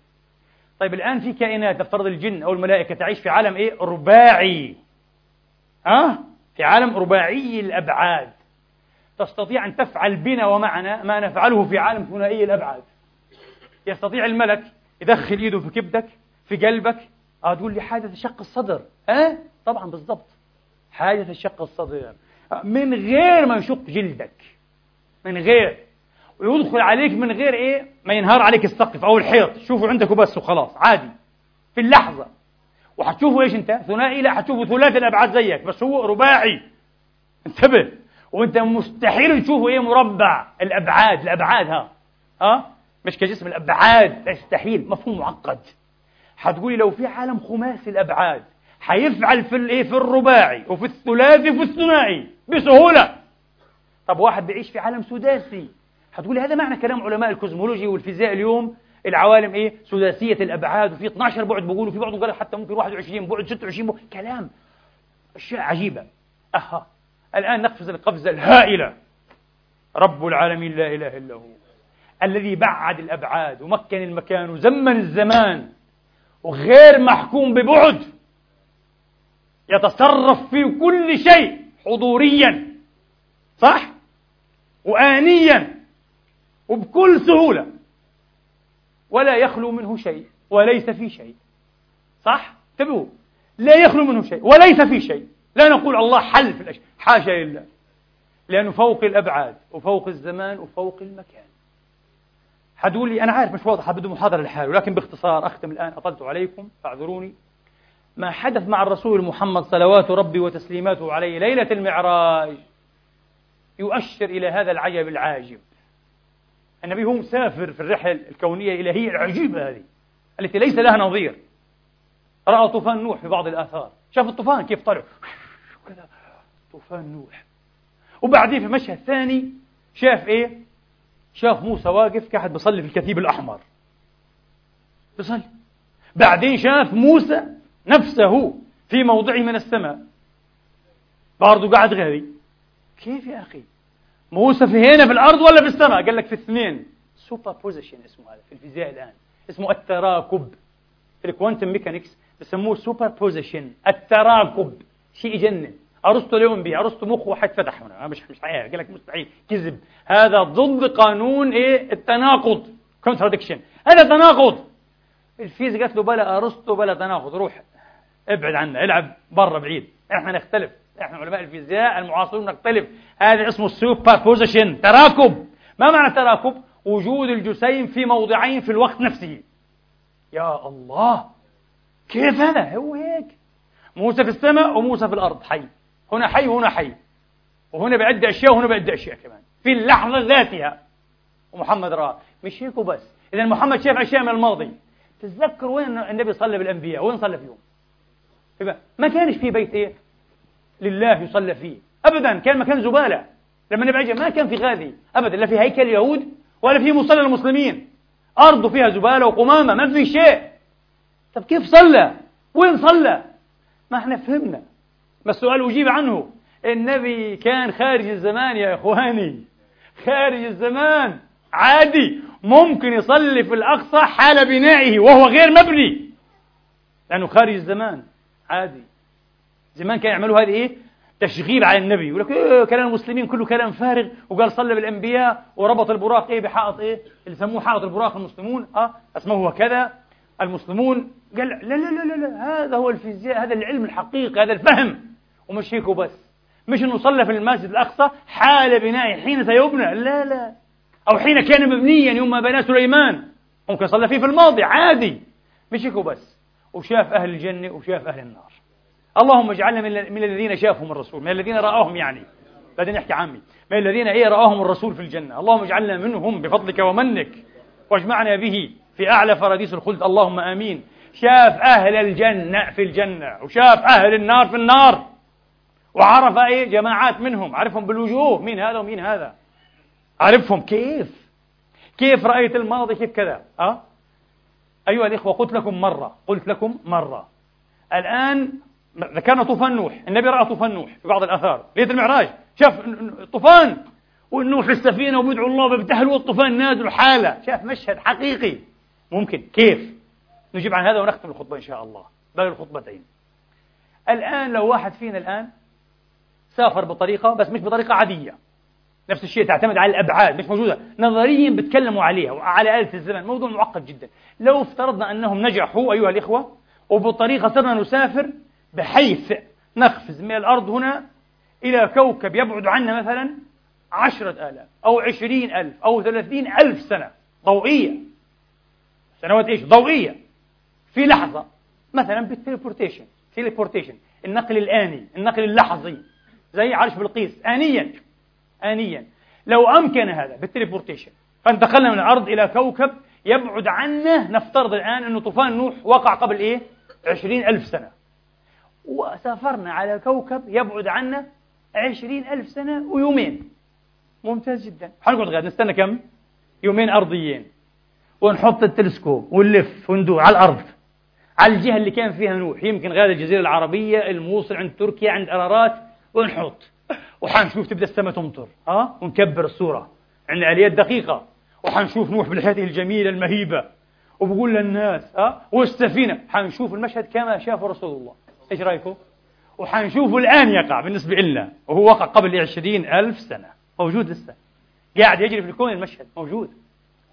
طيب الآن في كائنات تفترض الجن أو الملائكة تعيش في عالم إيه؟ رباعي. ها؟ أه؟ في عالم رباعي الأبعاد. تستطيع أن تفعل بنا ومعنا ما نفعله في عالم ثنائي الأبعاد. يستطيع الملك يدخل إيده في كبدك في قلبك. آه تقول لي حادث شق الصدر. آه طبعا بالضبط. حادث شق الصدر. من غير ما يشق جلدك. من غير. ويدخل عليك من غير إيه؟ ما ينهار عليك السقف أو الحيط. شوفوا عندك وبس وخلاص. عادي. في اللحظة. وحتشوفوا إيش أنت؟ ثنائي؟ لا حتشوفوا ثلاثي الأبعاد زيك. بس هو رباعي. انتبه. وانت مستحيل تشوفوا إيه مربع. الأبعاد الأبعاد ها. ها؟ مش كجسم الأبعاد. يستحيل مفهوم معقد. حتقولي لو في عالم خماسي الأبعاد حيفعل في الايه في الرباعي وفي الثلاثي وفي الثنائي. بسهولة. طب واحد بيعيش في عالم سداسي. حتقولي هذا معنى كلام علماء الكوزمولوجي والفيزياء اليوم. العوالم إيه؟ سداسية الأبعاد وفي 12 بعد بيقولوا في بعضهم قال حتى ممكن 21 بعد 26 بعد. كلام. أشياء عجيبة. أها. الآن نقفز القفزة الهائلة. رب العالمين لا إله إلا هو. الذي بعد الأبعاد ومكن المكان وزمن الزمان وغير محكوم ببعد يتصرف في كل شيء حضوريا صح؟ وآنيا وبكل سهولة. ولا يخلو منه شيء وليس في شيء صح؟ انتبهوا. لا يخلو منه شيء وليس في شيء. لا نقول الله حل في الأشياء حاشا لله. لأنه فوق الأبعاد وفوق الزمان وفوق المكان. حتقول لي أنا عارف مش واضحة بده محاضرة لحاله لكن باختصار أختم الآن أطلت عليكم فاعذروني. ما حدث مع الرسول محمد صلوات ربي وتسليماته عليه ليلة المعراج يؤشر إلى هذا العجب العاجب. النبي هو مسافر في الرحلة الكونية الإلهية العجيبة هذه التي ليس لها نظير. رأى طوفان نوح في بعض الآثار. شاف الطوفان كيف طلع. كذا طوفان نوح. وبعدين في المشهد الثاني شاف إيه؟ شاف موسى واقف قاعد بيصلي في الكثيب الأحمر. بيصلي. بعدين شاف موسى نفسه في موضع من السماء. برضه قاعد غادي كيف يا أخي؟ موسى في هنا في الأرض ولا في السماء؟ قال لك في الاثنين superposition اسمه هذا في الفيزياء الآن. اسمه التراكب. في ال quantum mechanics بسموه superposition التراكب. شيء يجنن أرسطو اليوم به أرسطو مخه حيتفتح هنا. مش مش قال لك مستحيل. كذب. هذا ضد قانون إيه؟ التناقض. contradiction هذا تناقض. الفيزياء قالت له بلا أرسطو بلا تناقض. روح ابعد عنا العب برا بعيد. إحنا نختلف. إحنا علماء الفيزياء المعاصرون نختلف. هذا اسمه ال superposition تراكب ما معنى التراكب وجود الجسيم في موضعين في الوقت نفسه. يا الله. كيف هذا؟ هو هيك. موسى في السماء وموسى في الأرض. حي. هنا حي وهنا حي. وهنا بعد أشياء وهنا بعد أشياء كمان. في اللحظة ذاتها. ومحمد راه مش هيك وبس. اذا محمد شاف أشياء من الماضي. تتذكر وين النبي صلى بالأنبياء؟ وين صلى فيهم؟ ما كانش في بيت إيه؟ لله يصلى فيه. ابدا. كان مكان زبالة. لما النبي ما كان في غازي. ابدا. لا في هيكل اليهود ولا في مصلى المسلمين. ارضه فيها زبالة وقمامة. ما في شيء. طب كيف صلى؟ وين صلى؟ ما إحنا فهمنا. ما السؤال أجيب عنه. النبي كان خارج الزمان يا إخواني. خارج الزمان عادي. ممكن يصلي في الأقصى حال بنائه وهو غير مبني. لأنه خارج الزمان عادي. زمان كانوا يعملوا هذه إيه؟ تشغيل على النبي. يقول لك إيه كلام المسلمين كله كلام فارغ. وقال صلى بالأنبياء وربط البراق إيه؟ بحائط إيه؟ اللي سموه حائط البراق المسلمون. آه اسمه كذا. المسلمون قال لا لا لا, لا هذا هو الفيزياء هذا العلم الحقيقي هذا الفهم. ومش هيك وبس مش إنه صلى في المسجد الأقصى حال بنائه حين سيبنى لا لا. أو حين كان مبنيا يوم ما بنى سليمان. ممكن صلى فيه في الماضي عادي. مش هيك وبس وشاف أهل الجنة وشاف أهل النار. اللهم اجعلنا من الذين شافهم الرسول من الذين رآهم يعني. بعدين نحكي عامي. من الذين إيه رآهم الرسول في الجنة. اللهم اجعلنا منهم بفضلك ومنك. واجمعنا به في أعلى فراديس الخلد. اللهم آمين. شاف أهل الجنة في الجنة وشاف أهل النار في النار. وعرف أي جماعات منهم. عرفهم بالوجوه. مين هذا ومين هذا؟ عرفهم كيف؟ كيف رأيت الماضي كيف كذا؟ أه؟ أيها الإخوة قلت لكم مرة. قلت لكم مرة. الآن ذكرنا طوفان نوح. النبي رأى طوفان نوح في بعض الآثار. ليلة المعراج. شاف طوفان. ونوح في السفينة وبيدعو الله بيبتهل والطوفان نازل حالة. شاف مشهد حقيقي. ممكن. كيف؟ نجيب عن هذا ونختم الخطبة إن شاء الله. بل الخطبتين. الآن لو واحد فينا الآن سافر بطريقة بس مش بطريقة عادية. نفس الشيء تعتمد على الأبعاد مش موجودة. نظريا بتكلموا عليها وعلى آلة الزمن. موضوع معقد جدا. لو افترضنا أنهم نجحوا أيها الإخوة وبطريقة صرنا نسافر بحيث نقفز من الأرض هنا إلى كوكب يبعد عنا مثلا عشرة آلاف أو عشرين ألف أو ثلاثين ألف سنة. ضوئية. سنوات إيش؟ ضوئية. في لحظة مثلا بال teleportation. teleportation. النقل الآني النقل اللحظي. زي عرش بلقيس. آنيا. آنيا. لو أمكن هذا بال teleportation. فانتقلنا من الأرض إلى كوكب يبعد عنا نفترض الآن أنه طوفان نوح وقع قبل إيه؟ عشرين ألف سنة. وسافرنا على كوكب يبعد عنا عشرين ألف سنة ويومين. ممتاز جدا. حنقعد غاد نستنى كم؟ يومين أرضيين. ونحط التلسكوب ونلف وندور على الأرض. على الجهة اللي كان فيها نوح. يمكن غاد الجزيرة العربية الموصل عند تركيا عند أرارات. ونحط. وحنشوف تبدأ السماء تمطر. ها؟ ونكبر الصورة. عندنا آليات دقيقة. وحنشوف نوح بلحيته الجميلة المهيبة. وبقول للناس ها؟ والسفينة. حنشوف المشهد كما شافه رسول الله. إيش رأيكم؟ وحنشوفه الآن يقع بالنسبة لنا وهو وقع قبل عشرين ألف سنة. موجود لسه. قاعد يجري في الكون المشهد. موجود.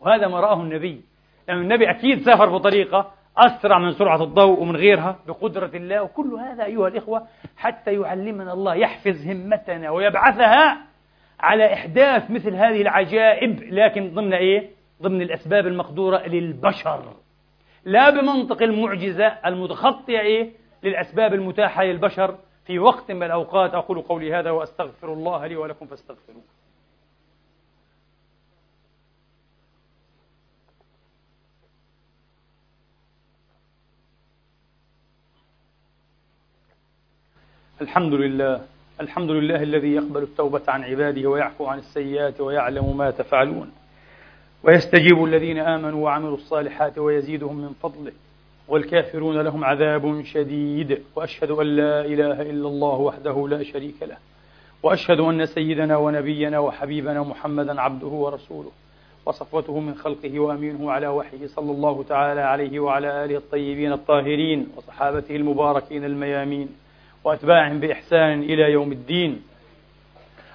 وهذا ما رآه النبي. لأن النبي أكيد سافر بطريقة أسرع من سرعة الضوء ومن غيرها بقدرة الله وكل هذا أيها الإخوة حتى يعلمنا الله يحفز همتنا ويبعثها على إحداث مثل هذه العجائب لكن ضمن إيه؟ ضمن الأسباب المقدورة للبشر لا بمنطق المعجزة المتخطية إيه؟ للأسباب المتاحة للبشر في وقت من الأوقات أقول قولي هذا وأستغفر الله لي ولكم فاستغفروه الحمد لله. الحمد لله الذي يقبل التوبة عن عباده ويعفو عن السيئات ويعلم ما تفعلون. ويستجيب الذين آمنوا وعملوا الصالحات ويزيدهم من فضله. والكافرون لهم عذاب شديد. وأشهد أن لا إله إلا الله وحده لا شريك له. وأشهد أن سيدنا ونبينا وحبيبنا محمدا عبده ورسوله. وصفوته من خلقه وأمينه على وحيه صلى الله تعالى عليه وعلى آله الطيبين الطاهرين وصحابته المباركين الميامين. وأتباعهم بإحسان إلى يوم الدين.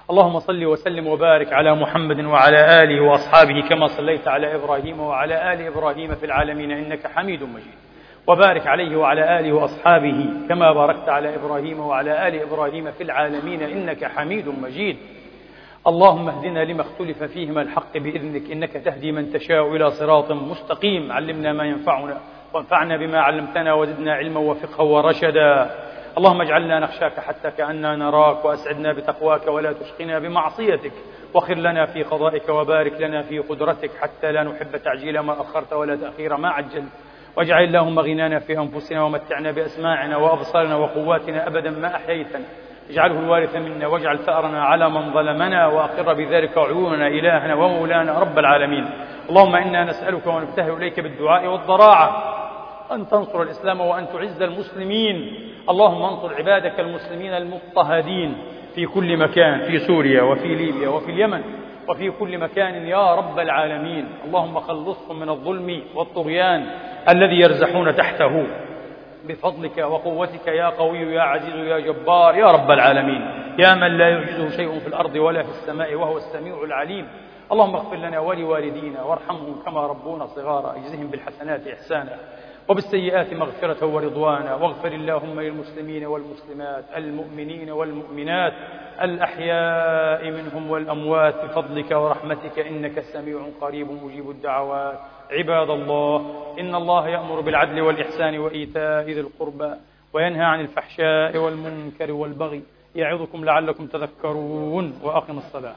اللهم صل وسلم وبارك على محمد وعلى آله وأصحابه كما صليت على إبراهيم وعلى آل إبراهيم في العالمين إنك حميد مجيد. وبارك عليه وعلى آله وأصحابه كما باركت على إبراهيم وعلى آل إبراهيم في العالمين إنك حميد مجيد. اللهم اهدنا لما اختلف فيه من الحق بإذنك إنك تهدي من تشاء إلى صراط مستقيم. علمنا ما ينفعنا وانفعنا بما علمتنا وزدنا علما وفقها ورشدا. اللهم اجعلنا نخشاك حتى كأننا نراك وأسعدنا بتقواك ولا تشقنا بمعصيتك وخر لنا في قضائك وبارك لنا في قدرتك حتى لا نحب تعجيل ما أخرت ولا تأخير ما عجلت. واجعل اللهم غنانا في أنفسنا ومتعنا بأسماعنا وأبصارنا وقواتنا أبدا ما أحييتنا. اجعله الوارث منا واجعل ثأرنا على من ظلمنا وأقر بذلك عيوننا إلهنا ومولانا رب العالمين. اللهم إنا نسألك ونبتهل إليك بالدعاء والضراعة أن تنصر الإسلام وأن تعز المسلمين. اللهم انصر عبادك المسلمين المضطهدين في كل مكان في سوريا وفي ليبيا وفي اليمن وفي كل مكان يا رب العالمين. اللهم خلصهم من الظلم والطغيان الذي يرزحون تحته. بفضلك وقوتك يا قوي يا عزيز يا جبار يا رب العالمين. يا من لا يعجزه شيء في الأرض ولا في السماء وهو السميع العليم. اللهم اغفر لنا ولوالدينا وارحمهم كما ربونا صغارا. اجزهم بالحسنات إحسانا. وبالسيئات مغفرة ورضوانا. واغفر اللهم للمسلمين والمسلمات المؤمنين والمؤمنات الأحياء منهم والأموات بفضلك ورحمتك إنك سميع قريب مجيب الدعوات. عباد الله إن الله يأمر بالعدل والإحسان وإيتاء ذي القربى وينهى عن الفحشاء والمنكر والبغي. يعظكم لعلكم تذكرون وأقم الصلاة.